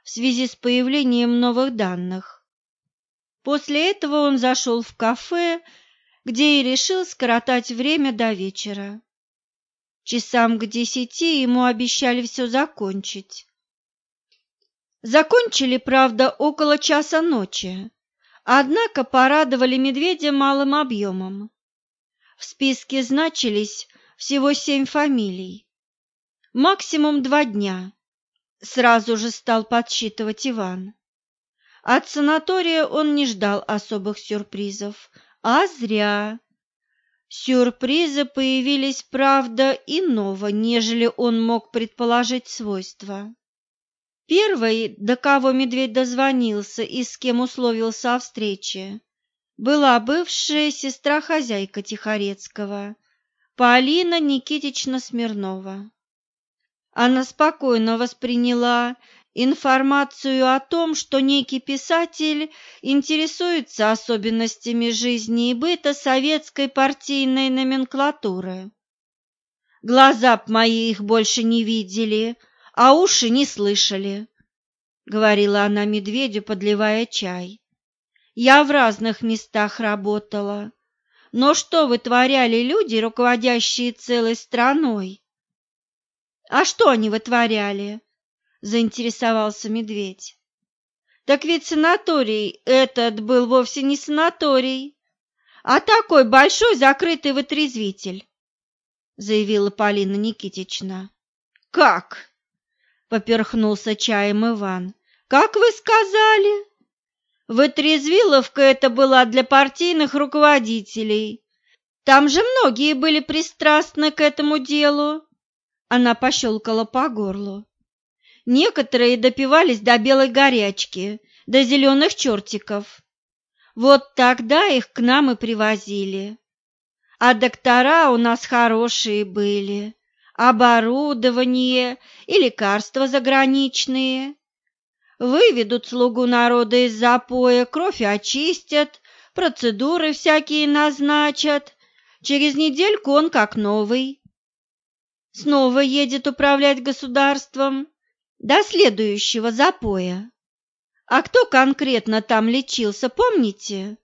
в связи с появлением новых данных. После этого он зашел в кафе, где и решил скоротать время до вечера. Часам к десяти ему обещали все закончить. Закончили, правда, около часа ночи, однако порадовали медведя малым объемом. В списке значились всего семь фамилий. Максимум два дня. Сразу же стал подсчитывать Иван. От санатория он не ждал особых сюрпризов, а зря. Сюрпризы появились, правда, иного, нежели он мог предположить свойства. Первой, до кого медведь дозвонился и с кем условился о встрече, была бывшая сестра-хозяйка Тихорецкого, Полина Никитична Смирнова. Она спокойно восприняла информацию о том, что некий писатель интересуется особенностями жизни и быта советской партийной номенклатуры. Глаза б мои их больше не видели, а уши не слышали, — говорила она медведю, подливая чай. Я в разных местах работала, но что вытворяли люди, руководящие целой страной? А что они вытворяли? заинтересовался медведь. Так ведь санаторий этот был вовсе не санаторий, а такой большой закрытый вытрезвитель, заявила Полина Никитична. Как? поперхнулся чаем Иван. Как вы сказали? Вытрезвиловка это была для партийных руководителей. Там же многие были пристрастны к этому делу. Она пощелкала по горлу. Некоторые допивались до белой горячки, до зеленых чертиков. Вот тогда их к нам и привозили. А доктора у нас хорошие были, оборудование и лекарства заграничные. Выведут слугу народа из запоя, кровь очистят, процедуры всякие назначат. Через недельку он как новый. Снова едет управлять государством до следующего запоя. А кто конкретно там лечился, помните?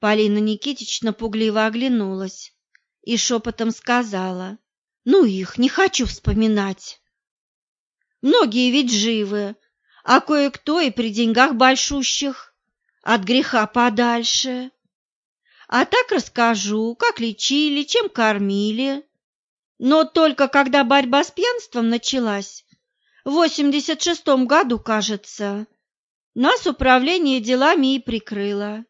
Полина Никитична пугливо оглянулась и шепотом сказала, «Ну их, не хочу вспоминать. Многие ведь живы, а кое-кто и при деньгах большущих, от греха подальше. А так расскажу, как лечили, чем кормили. Но только когда борьба с пьянством началась, в 86 году, кажется. Нас управление делами и прикрыло.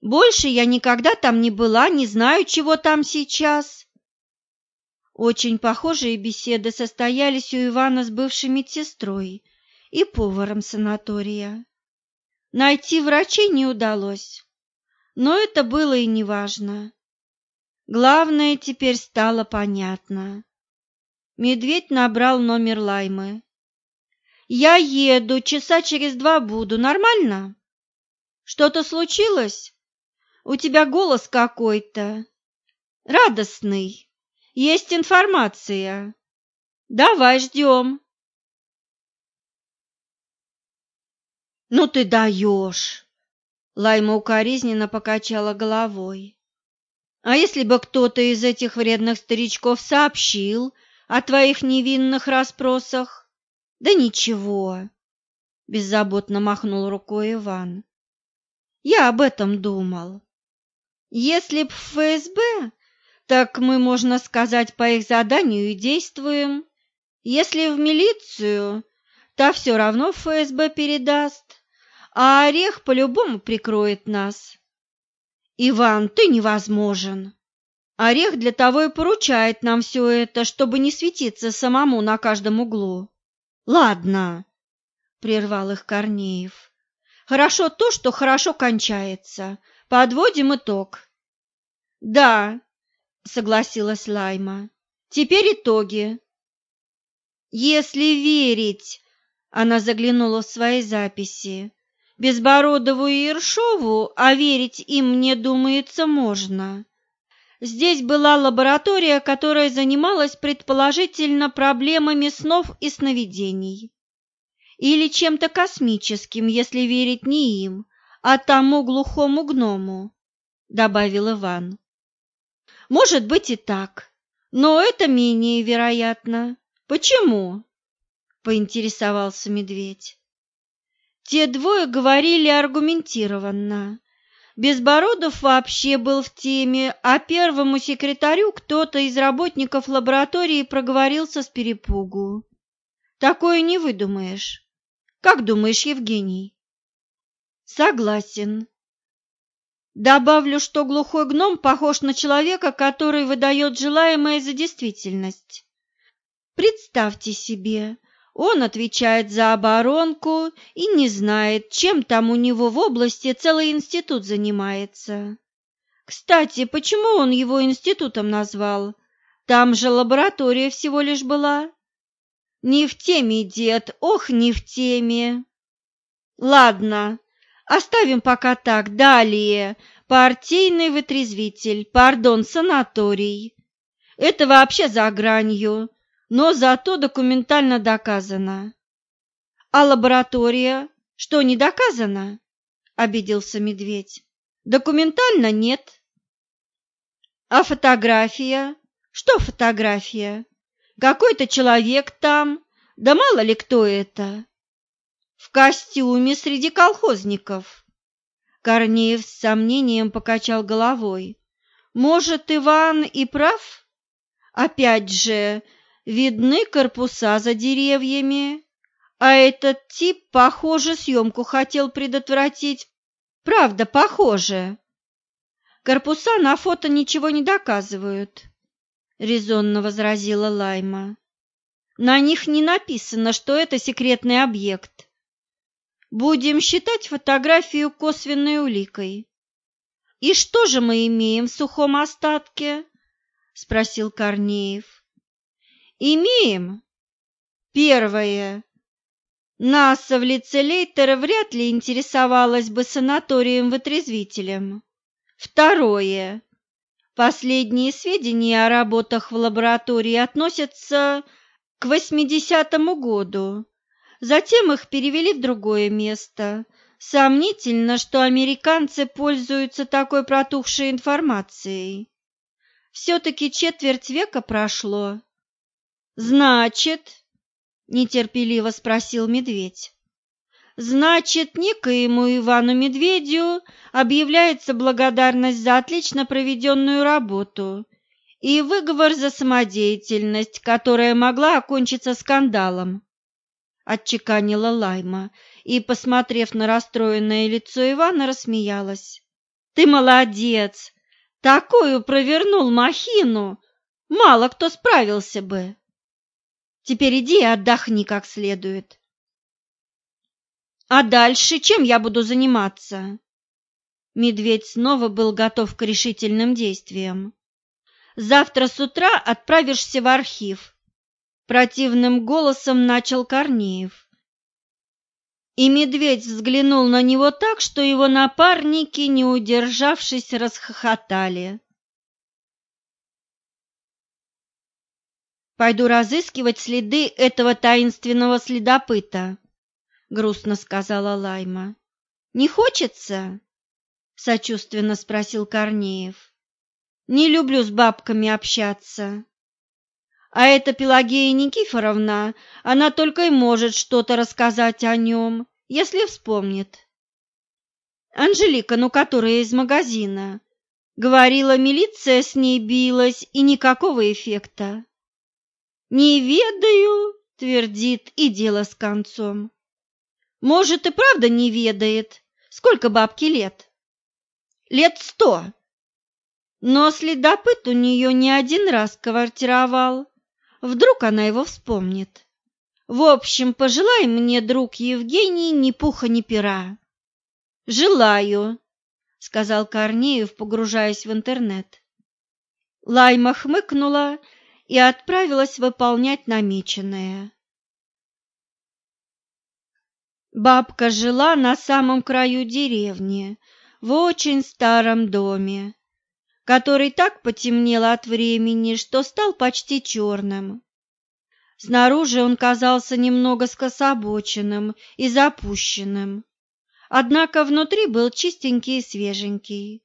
Больше я никогда там не была, не знаю, чего там сейчас. Очень похожие беседы состоялись у Ивана с бывшей медсестрой и поваром санатория. Найти врачей не удалось, но это было и неважно. Главное теперь стало понятно. Медведь набрал номер Лаймы. Я еду, часа через два буду. Нормально? Что-то случилось? У тебя голос какой-то. Радостный. Есть информация. Давай ждем. Ну ты даешь. Лайма укоризненно покачала головой. А если бы кто-то из этих вредных старичков сообщил о твоих невинных расспросах? Да ничего, беззаботно махнул рукой Иван. Я об этом думал. Если б в ФСБ, так мы, можно сказать, по их заданию и действуем. Если в милицию, то все равно ФСБ передаст, а Орех по-любому прикроет нас. Иван, ты невозможен. Орех для того и поручает нам все это, чтобы не светиться самому на каждом углу. Ладно, прервал их Корнеев. Хорошо то, что хорошо кончается. Подводим итог. Да, согласилась Лайма. Теперь итоги. Если верить, она заглянула в свои записи, Безбородову и Ершову, а верить им, мне думается, можно. Здесь была лаборатория, которая занималась предположительно проблемами снов и сновидений. Или чем-то космическим, если верить не им, а тому глухому гному, добавил Иван. Может быть и так, но это менее вероятно. Почему? поинтересовался медведь. Те двое говорили аргументированно. Безбородов вообще был в теме, а первому секретарю кто-то из работников лаборатории проговорился с перепугу. Такое не выдумаешь. Как думаешь, Евгений? Согласен. Добавлю, что глухой гном похож на человека, который выдает желаемое за действительность. Представьте себе, он отвечает за оборонку и не знает, чем там у него в области целый институт занимается. Кстати, почему он его институтом назвал? Там же лаборатория всего лишь была. Не в теме, дед, ох, не в теме. Ладно, оставим пока так. Далее. Партийный вытрезвитель, пардон, санаторий. Это вообще за гранью, но зато документально доказано. А лаборатория? Что, не доказано? Обиделся медведь. Документально нет. А фотография? Что фотография? Какой-то человек там, да мало ли кто это. В костюме среди колхозников. Корнеев с сомнением покачал головой. Может, Иван и прав? Опять же, видны корпуса за деревьями, а этот тип, похоже, съемку хотел предотвратить. Правда, похоже. Корпуса на фото ничего не доказывают резонно возразила Лайма. На них не написано, что это секретный объект. Будем считать фотографию косвенной уликой. И что же мы имеем в сухом остатке? спросил Корнеев. Имеем. Первое. НАСА в лице Лейтера вряд ли интересовалась бы санаторием-вытрезвителем. Второе. Последние сведения о работах в лаборатории относятся к 80-му году. Затем их перевели в другое место. Сомнительно, что американцы пользуются такой протухшей информацией. Все-таки четверть века прошло. «Значит?» – нетерпеливо спросил медведь. Значит, некоему Ивану Медведю объявляется благодарность за отлично проведенную работу и выговор за самодеятельность, которая могла окончиться скандалом. Отчеканила Лайма и, посмотрев на расстроенное лицо Ивана, рассмеялась. «Ты молодец! Такую провернул махину! Мало кто справился бы! Теперь иди и отдохни как следует!» А дальше чем я буду заниматься? Медведь снова был готов к решительным действиям. Завтра с утра отправишься в архив. Противным голосом начал Корнеев. И медведь взглянул на него так, что его напарники, не удержавшись, расхохотали. Пойду разыскивать следы этого таинственного следопыта грустно сказала Лайма. Не хочется? сочувственно спросил Корнеев. Не люблю с бабками общаться. А эта Пелагея Никифоровна, она только и может что-то рассказать о нем, если вспомнит. Анжелика, ну которая из магазина, говорила, милиция с ней билась и никакого эффекта. Не ведаю, твердит, и дело с концом. Может, и правда не ведает, сколько бабке лет. Лет сто. Но следопыт у нее не один раз квартировал. Вдруг она его вспомнит. В общем, пожелай мне, друг Евгений, ни пуха, ни пера. Желаю, сказал Корнеев, погружаясь в интернет. Лайма хмыкнула и отправилась выполнять намеченное. Бабка жила на самом краю деревни, в очень старом доме, который так потемнел от времени, что стал почти черным. Снаружи он казался немного скособоченным и запущенным, однако внутри был чистенький и свеженький,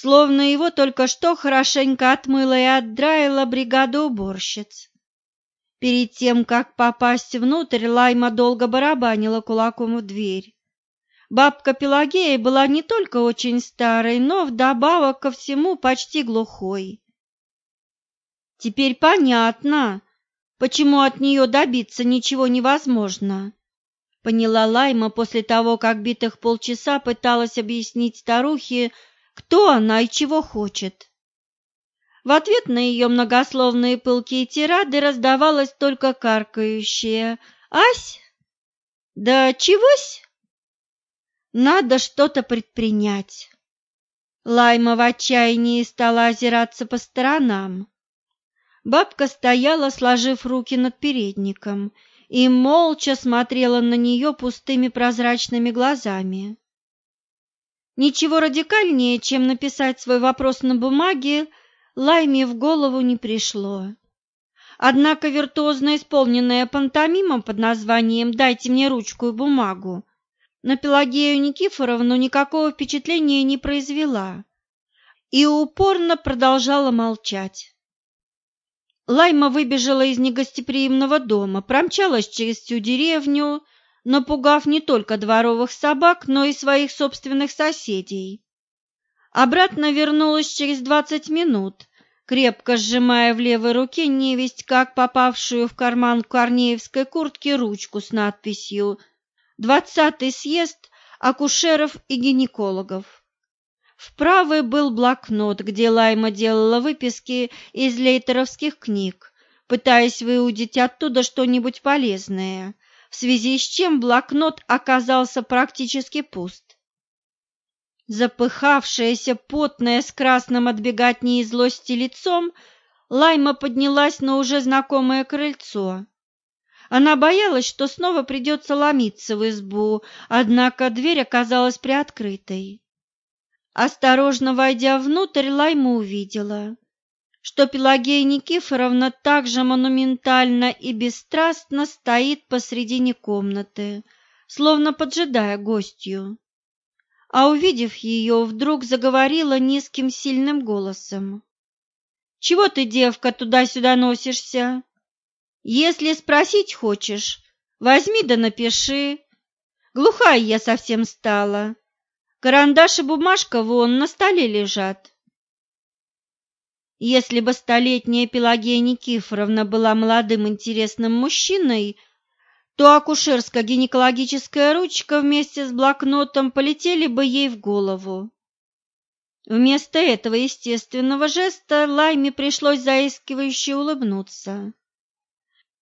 словно его только что хорошенько отмыла и отдраила бригада уборщиц. Перед тем, как попасть внутрь, Лайма долго барабанила кулаком в дверь. Бабка Пелагея была не только очень старой, но вдобавок ко всему почти глухой. Теперь понятно, почему от нее добиться ничего невозможно. Поняла Лайма после того, как битых полчаса пыталась объяснить старухе, кто она и чего хочет. В ответ на ее многословные пылкие тирады раздавалось только каркающее «Ась! Да чегось?» Надо что-то предпринять. Лайма в отчаянии стала озираться по сторонам. Бабка стояла, сложив руки над передником, и молча смотрела на нее пустыми прозрачными глазами. Ничего радикальнее, чем написать свой вопрос на бумаге, Лайме в голову не пришло. Однако виртуозно исполненная пантомима под названием «Дайте мне ручку и бумагу» на Пелагею Никифоровну никакого впечатления не произвела и упорно продолжала молчать. Лайма выбежала из негостеприимного дома, промчалась через всю деревню, напугав не только дворовых собак, но и своих собственных соседей. Обратно вернулась через двадцать минут, крепко сжимая в левой руке невесть как попавшую в карман корнеевской куртки ручку с надписью Двадцатый съезд акушеров и гинекологов. В правой был блокнот, где Лайма делала выписки из лейтеровских книг, пытаясь выудить оттуда что-нибудь полезное, в связи с чем блокнот оказался практически пуст. Запыхавшаяся, потная, с красным от беготни и злости лицом, Лайма поднялась на уже знакомое крыльцо. Она боялась, что снова придется ломиться в избу, однако дверь оказалась приоткрытой. Осторожно войдя внутрь, Лайма увидела, что Пелагея Никифоровна также монументально и бесстрастно стоит посредине комнаты, словно поджидая гостью. А увидев ее, вдруг заговорила низким сильным голосом. «Чего ты, девка, туда-сюда носишься? Если спросить хочешь, возьми да напиши. Глухая я совсем стала. Карандаш и бумажка вон на столе лежат. Если бы столетняя Пелагея Никифоровна была молодым интересным мужчиной, то акушерско-гинекологическая ручка вместе с блокнотом полетели бы ей в голову. Вместо этого естественного жеста Лайме пришлось заискивающе улыбнуться.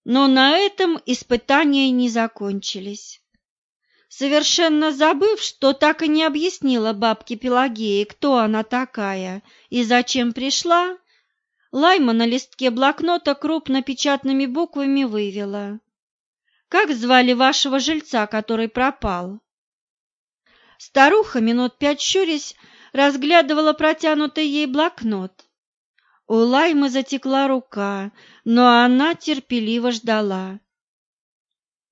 Но на этом испытания не закончились. Совершенно забыв, что так и не объяснила бабке Пелагее, кто она такая и зачем пришла, Лайма на листке блокнота крупно печатными буквами вывела. «Как звали вашего жильца, который пропал?» Старуха, минут пять щурясь, разглядывала протянутый ей блокнот. У Лаймы затекла рука, но она терпеливо ждала.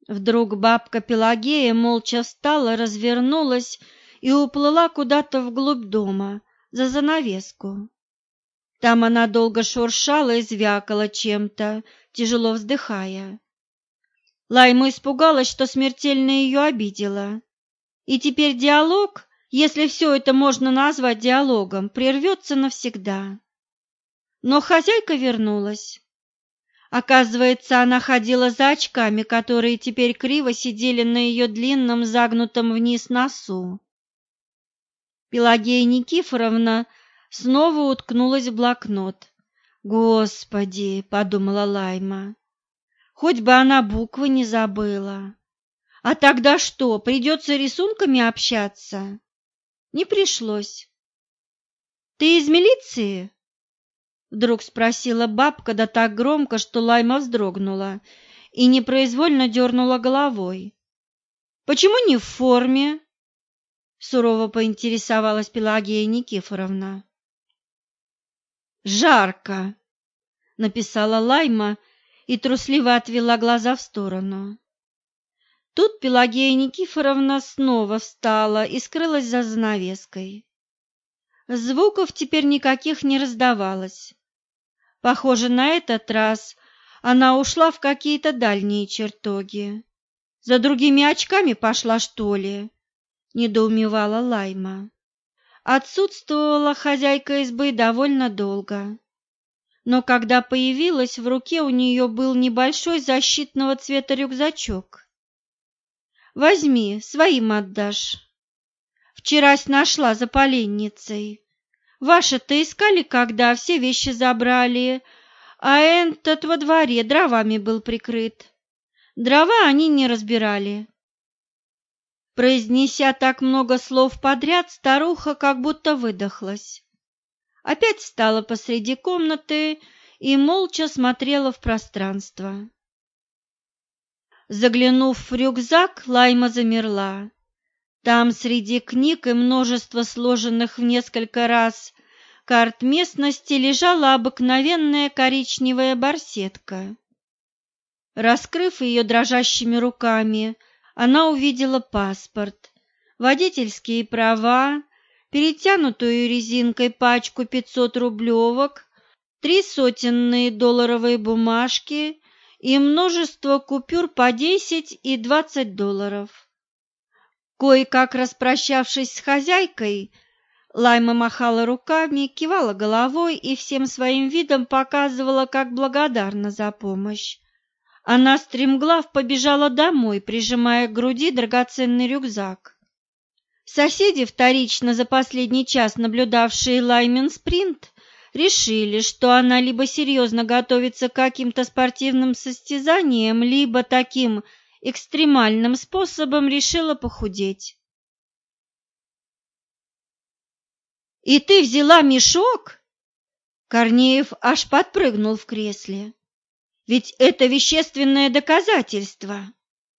Вдруг бабка Пелагея молча встала, развернулась и уплыла куда-то вглубь дома, за занавеску. Там она долго шуршала и звякала чем-то, тяжело вздыхая. Лайма испугалась, что смертельно ее обидела. И теперь диалог, если все это можно назвать диалогом, прервется навсегда. Но хозяйка вернулась. Оказывается, она ходила за очками, которые теперь криво сидели на ее длинном загнутом вниз носу. Пелагея Никифоровна снова уткнулась в блокнот. «Господи!» — подумала Лайма. «Хоть бы она буквы не забыла. А тогда что, придется рисунками общаться?» Не пришлось. «Ты из милиции?» Вдруг спросила бабка, да так громко, что Лайма вздрогнула и непроизвольно дернула головой. «Почему не в форме?» Сурово поинтересовалась Пелагея Никифоровна. «Жарко!» — написала Лайма и трусливо отвела глаза в сторону. Тут Пелагея Никифоровна снова встала и скрылась за занавеской. Звуков теперь никаких не раздавалось. Похоже, на этот раз она ушла в какие-то дальние чертоги. За другими очками пошла, что ли? недоумевала Лайма. Отсутствовала хозяйка избы довольно долго. Но когда появилась, в руке у нее был небольшой защитного цвета рюкзачок. Возьми, своим отдашь. Вчерась нашла за поленницей. Ваши-то искали, когда все вещи забрали, а этот во дворе дровами был прикрыт. Дрова они не разбирали. Произнеся так много слов подряд, старуха как будто выдохлась. Опять встала посреди комнаты и молча смотрела в пространство. Заглянув в рюкзак, Лайма замерла. Там среди книг и множества сложенных в несколько раз карт местности лежала обыкновенная коричневая барсетка. Раскрыв ее дрожащими руками, она увидела паспорт, водительские права, перетянутую резинкой пачку пятьсот рублевок, три сотенные долларовые бумажки и множество купюр по 10 и 20 долларов. Кое-как распрощавшись с хозяйкой, Лайма махала руками, кивала головой и всем своим видом показывала, как благодарна за помощь. Она стремглав побежала домой, прижимая к груди драгоценный рюкзак. Соседи, вторично за последний час наблюдавшие Лаймен спринт, решили, что она либо серьезно готовится к каким-то спортивным состязаниям, либо таким экстремальным способом решила похудеть. «И ты взяла мешок?» Корнеев аж подпрыгнул в кресле. «Ведь это вещественное доказательство.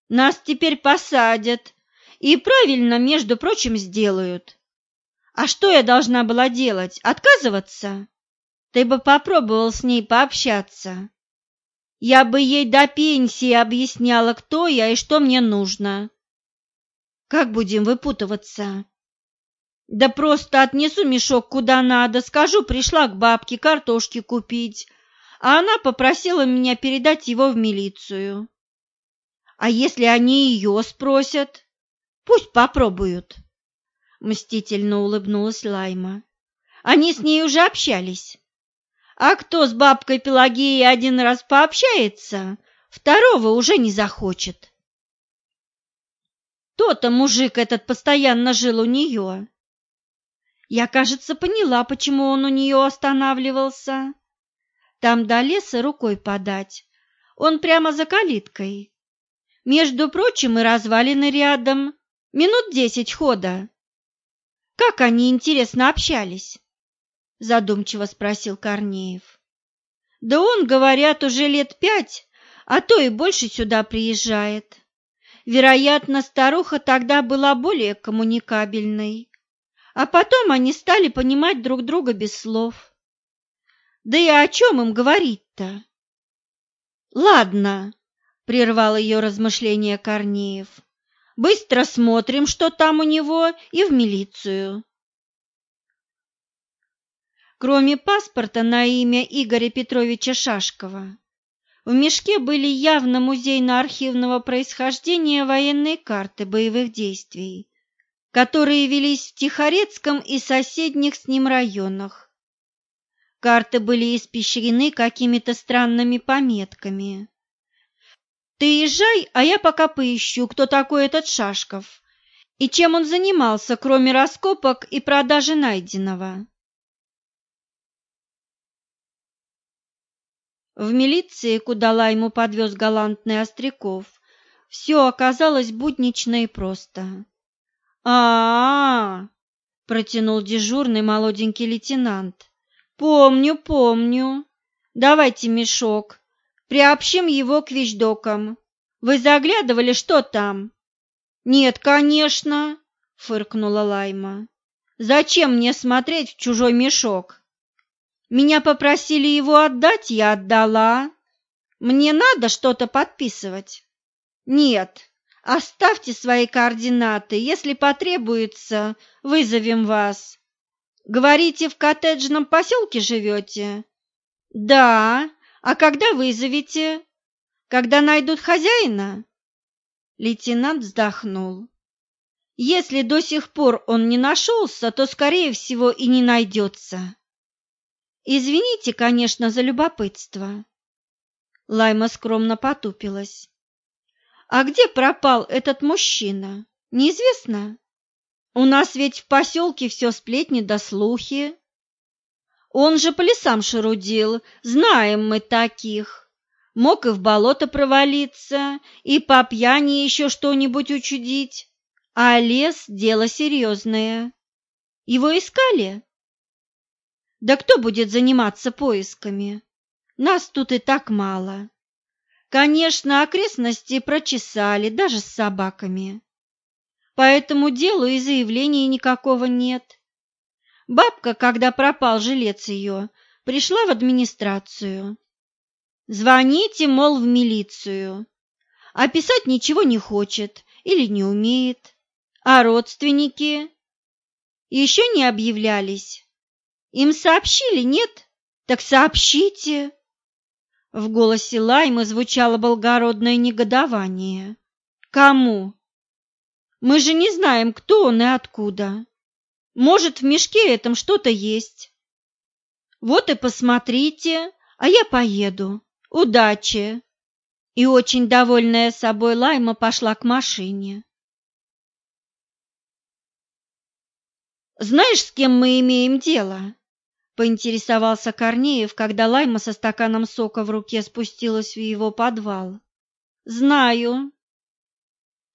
Нас теперь посадят и правильно, между прочим, сделают. А что я должна была делать? Отказываться?» Ты бы попробовал с ней пообщаться. Я бы ей до пенсии объясняла, кто я и что мне нужно. Как будем выпутываться? Да просто отнесу мешок куда надо, скажу, пришла к бабке картошки купить, а она попросила меня передать его в милицию. А если они ее спросят? Пусть попробуют. Мстительно улыбнулась Лайма. Они с ней уже общались. А кто с бабкой Пелагеей один раз пообщается, второго уже не захочет. То-то мужик этот постоянно жил у нее. Я, кажется, поняла, почему он у нее останавливался. Там до леса рукой подать. Он прямо за калиткой. Между прочим, и развалины рядом. Минут десять хода. Как они, интересно, общались? задумчиво спросил Корнеев. Да он, говорят, уже лет пять, а то и больше сюда приезжает. Вероятно, старуха тогда была более коммуникабельной. А потом они стали понимать друг друга без слов. Да и о чем им говорить-то? Ладно, прервал ее размышления Корнеев. Быстро смотрим, что там у него, и в милицию. Кроме паспорта на имя Игоря Петровича Шашкова, в мешке были явно музейно-архивного происхождения военные карты боевых действий, которые велись в Тихорецком и соседних с ним районах. Карты были испещрены какими-то странными пометками. «Ты езжай, а я пока поищу, кто такой этот Шашков и чем он занимался, кроме раскопок и продажи найденного». В милиции, куда Лайму подвез галантный Остряков, все оказалось буднично и просто. а, -а, -а протянул дежурный молоденький лейтенант. «Помню, помню. Давайте мешок. Приобщим его к вещдокам. Вы заглядывали, что там?» «Нет, конечно», — фыркнула Лайма. «Зачем мне смотреть в чужой мешок?» Меня попросили его отдать, я отдала. Мне надо что-то подписывать. Нет, Оставьте свои координаты, если потребуется, вызовем вас. Говорите, в коттеджном поселке живете? Да. А когда вызовете? Когда найдут хозяина? Лейтенант вздохнул. Если до сих пор он не нашелся, то, скорее всего, и не найдется. Извините, конечно, за любопытство. Лайма скромно потупилась. А где пропал этот мужчина? Неизвестно. У нас ведь в поселке все сплетни да слухи. Он же по лесам шарудил, знаем мы таких. Мог и в болото провалиться, и по пьяни еще что-нибудь учудить. А лес – дело серьезное. Его искали? Да кто будет заниматься поисками? Нас тут и так мало. Конечно, окрестности прочесали, даже с собаками. По этому делу и заявления никакого нет. Бабка, когда пропал жилец ее, пришла в администрацию. Звоните, мол, в милицию. А писать ничего не хочет или не умеет. А родственники? Еще не объявлялись. Им сообщили, нет? Так сообщите. В голосе Лаймы звучало благородное негодование. Кому? Мы же не знаем, кто он и откуда. Может, в мешке этом что-то есть. Вот и посмотрите, а я поеду. Удачи. И очень довольная собой Лайма пошла к машине. «Знаешь, с кем мы имеем дело?» – поинтересовался Корнеев, когда Лайма со стаканом сока в руке спустилась в его подвал. «Знаю»,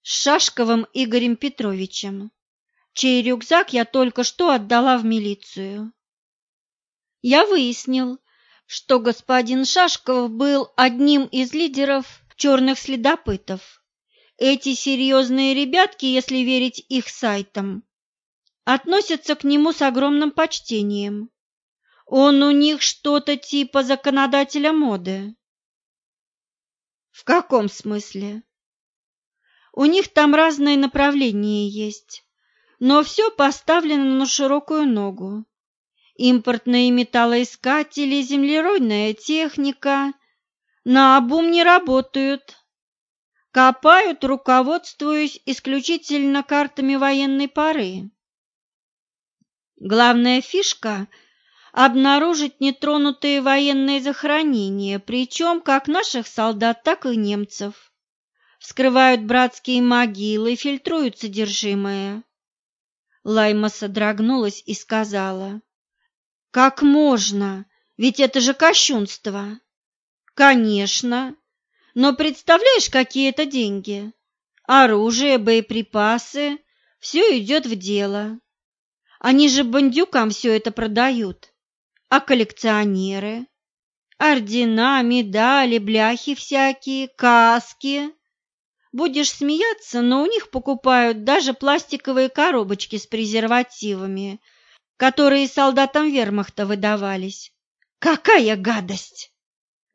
с Шашковым Игорем Петровичем, чей рюкзак я только что отдала в милицию. Я выяснил, что господин Шашков был одним из лидеров черных следопытов. Эти серьезные ребятки, если верить их сайтам, относятся к нему с огромным почтением. Он у них что-то типа законодателя моды. В каком смысле? У них там разные направления есть, но все поставлено на широкую ногу. Импортные металлоискатели, землеройная техника на обум не работают. Копают, руководствуясь исключительно картами военной поры. Главная фишка – обнаружить нетронутые военные захоронения, причем как наших солдат, так и немцев. Вскрывают братские могилы, фильтруют содержимое. Лайма содрогнулась и сказала, «Как можно? Ведь это же кощунство!» «Конечно! Но представляешь, какие это деньги? Оружие, боеприпасы – все идет в дело. Они же бандюкам все это продают. А коллекционеры? Ордена, медали, бляхи всякие, каски. Будешь смеяться, но у них покупают даже пластиковые коробочки с презервативами, которые солдатам вермахта выдавались. Какая гадость!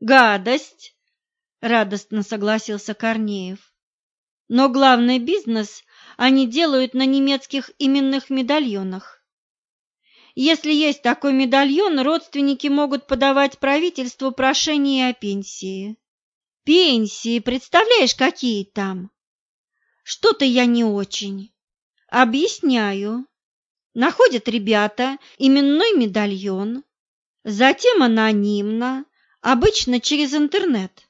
Гадость! Радостно согласился Корнеев. Но главный бизнес они делают на немецких именных медальонах. Если есть такой медальон, родственники могут подавать правительству прошение о пенсии. Пенсии, представляешь, какие там? Что-то я не очень. Объясняю. Находят ребята именной медальон, затем анонимно, обычно через интернет.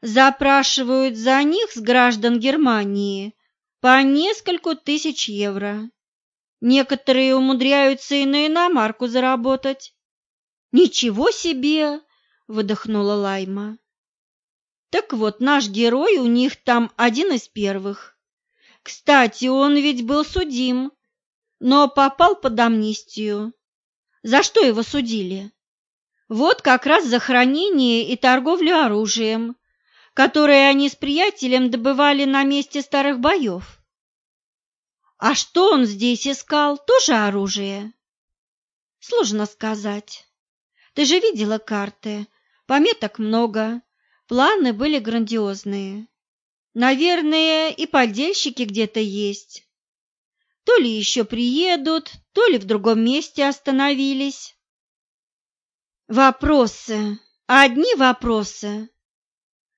Запрашивают за них с граждан Германии по нескольку тысяч евро. Некоторые умудряются и на иномарку заработать. Ничего себе, выдохнула Лайма. Так вот, наш герой у них там один из первых. Кстати, он ведь был судим, но попал под амнистию. За что его судили? Вот как раз за хранение и торговлю оружием, которое они с приятелем добывали на месте старых боев. А что он здесь искал? Тоже оружие? Сложно сказать. Ты же видела карты. Пометок много. Планы были грандиозные. Наверное, и подельщики где-то есть. То ли еще приедут, то ли в другом месте остановились. Вопросы, одни вопросы,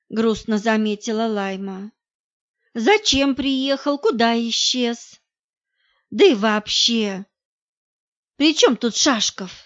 грустно заметила Лайма. Зачем приехал, куда исчез? Да и вообще, при чем тут Шашков?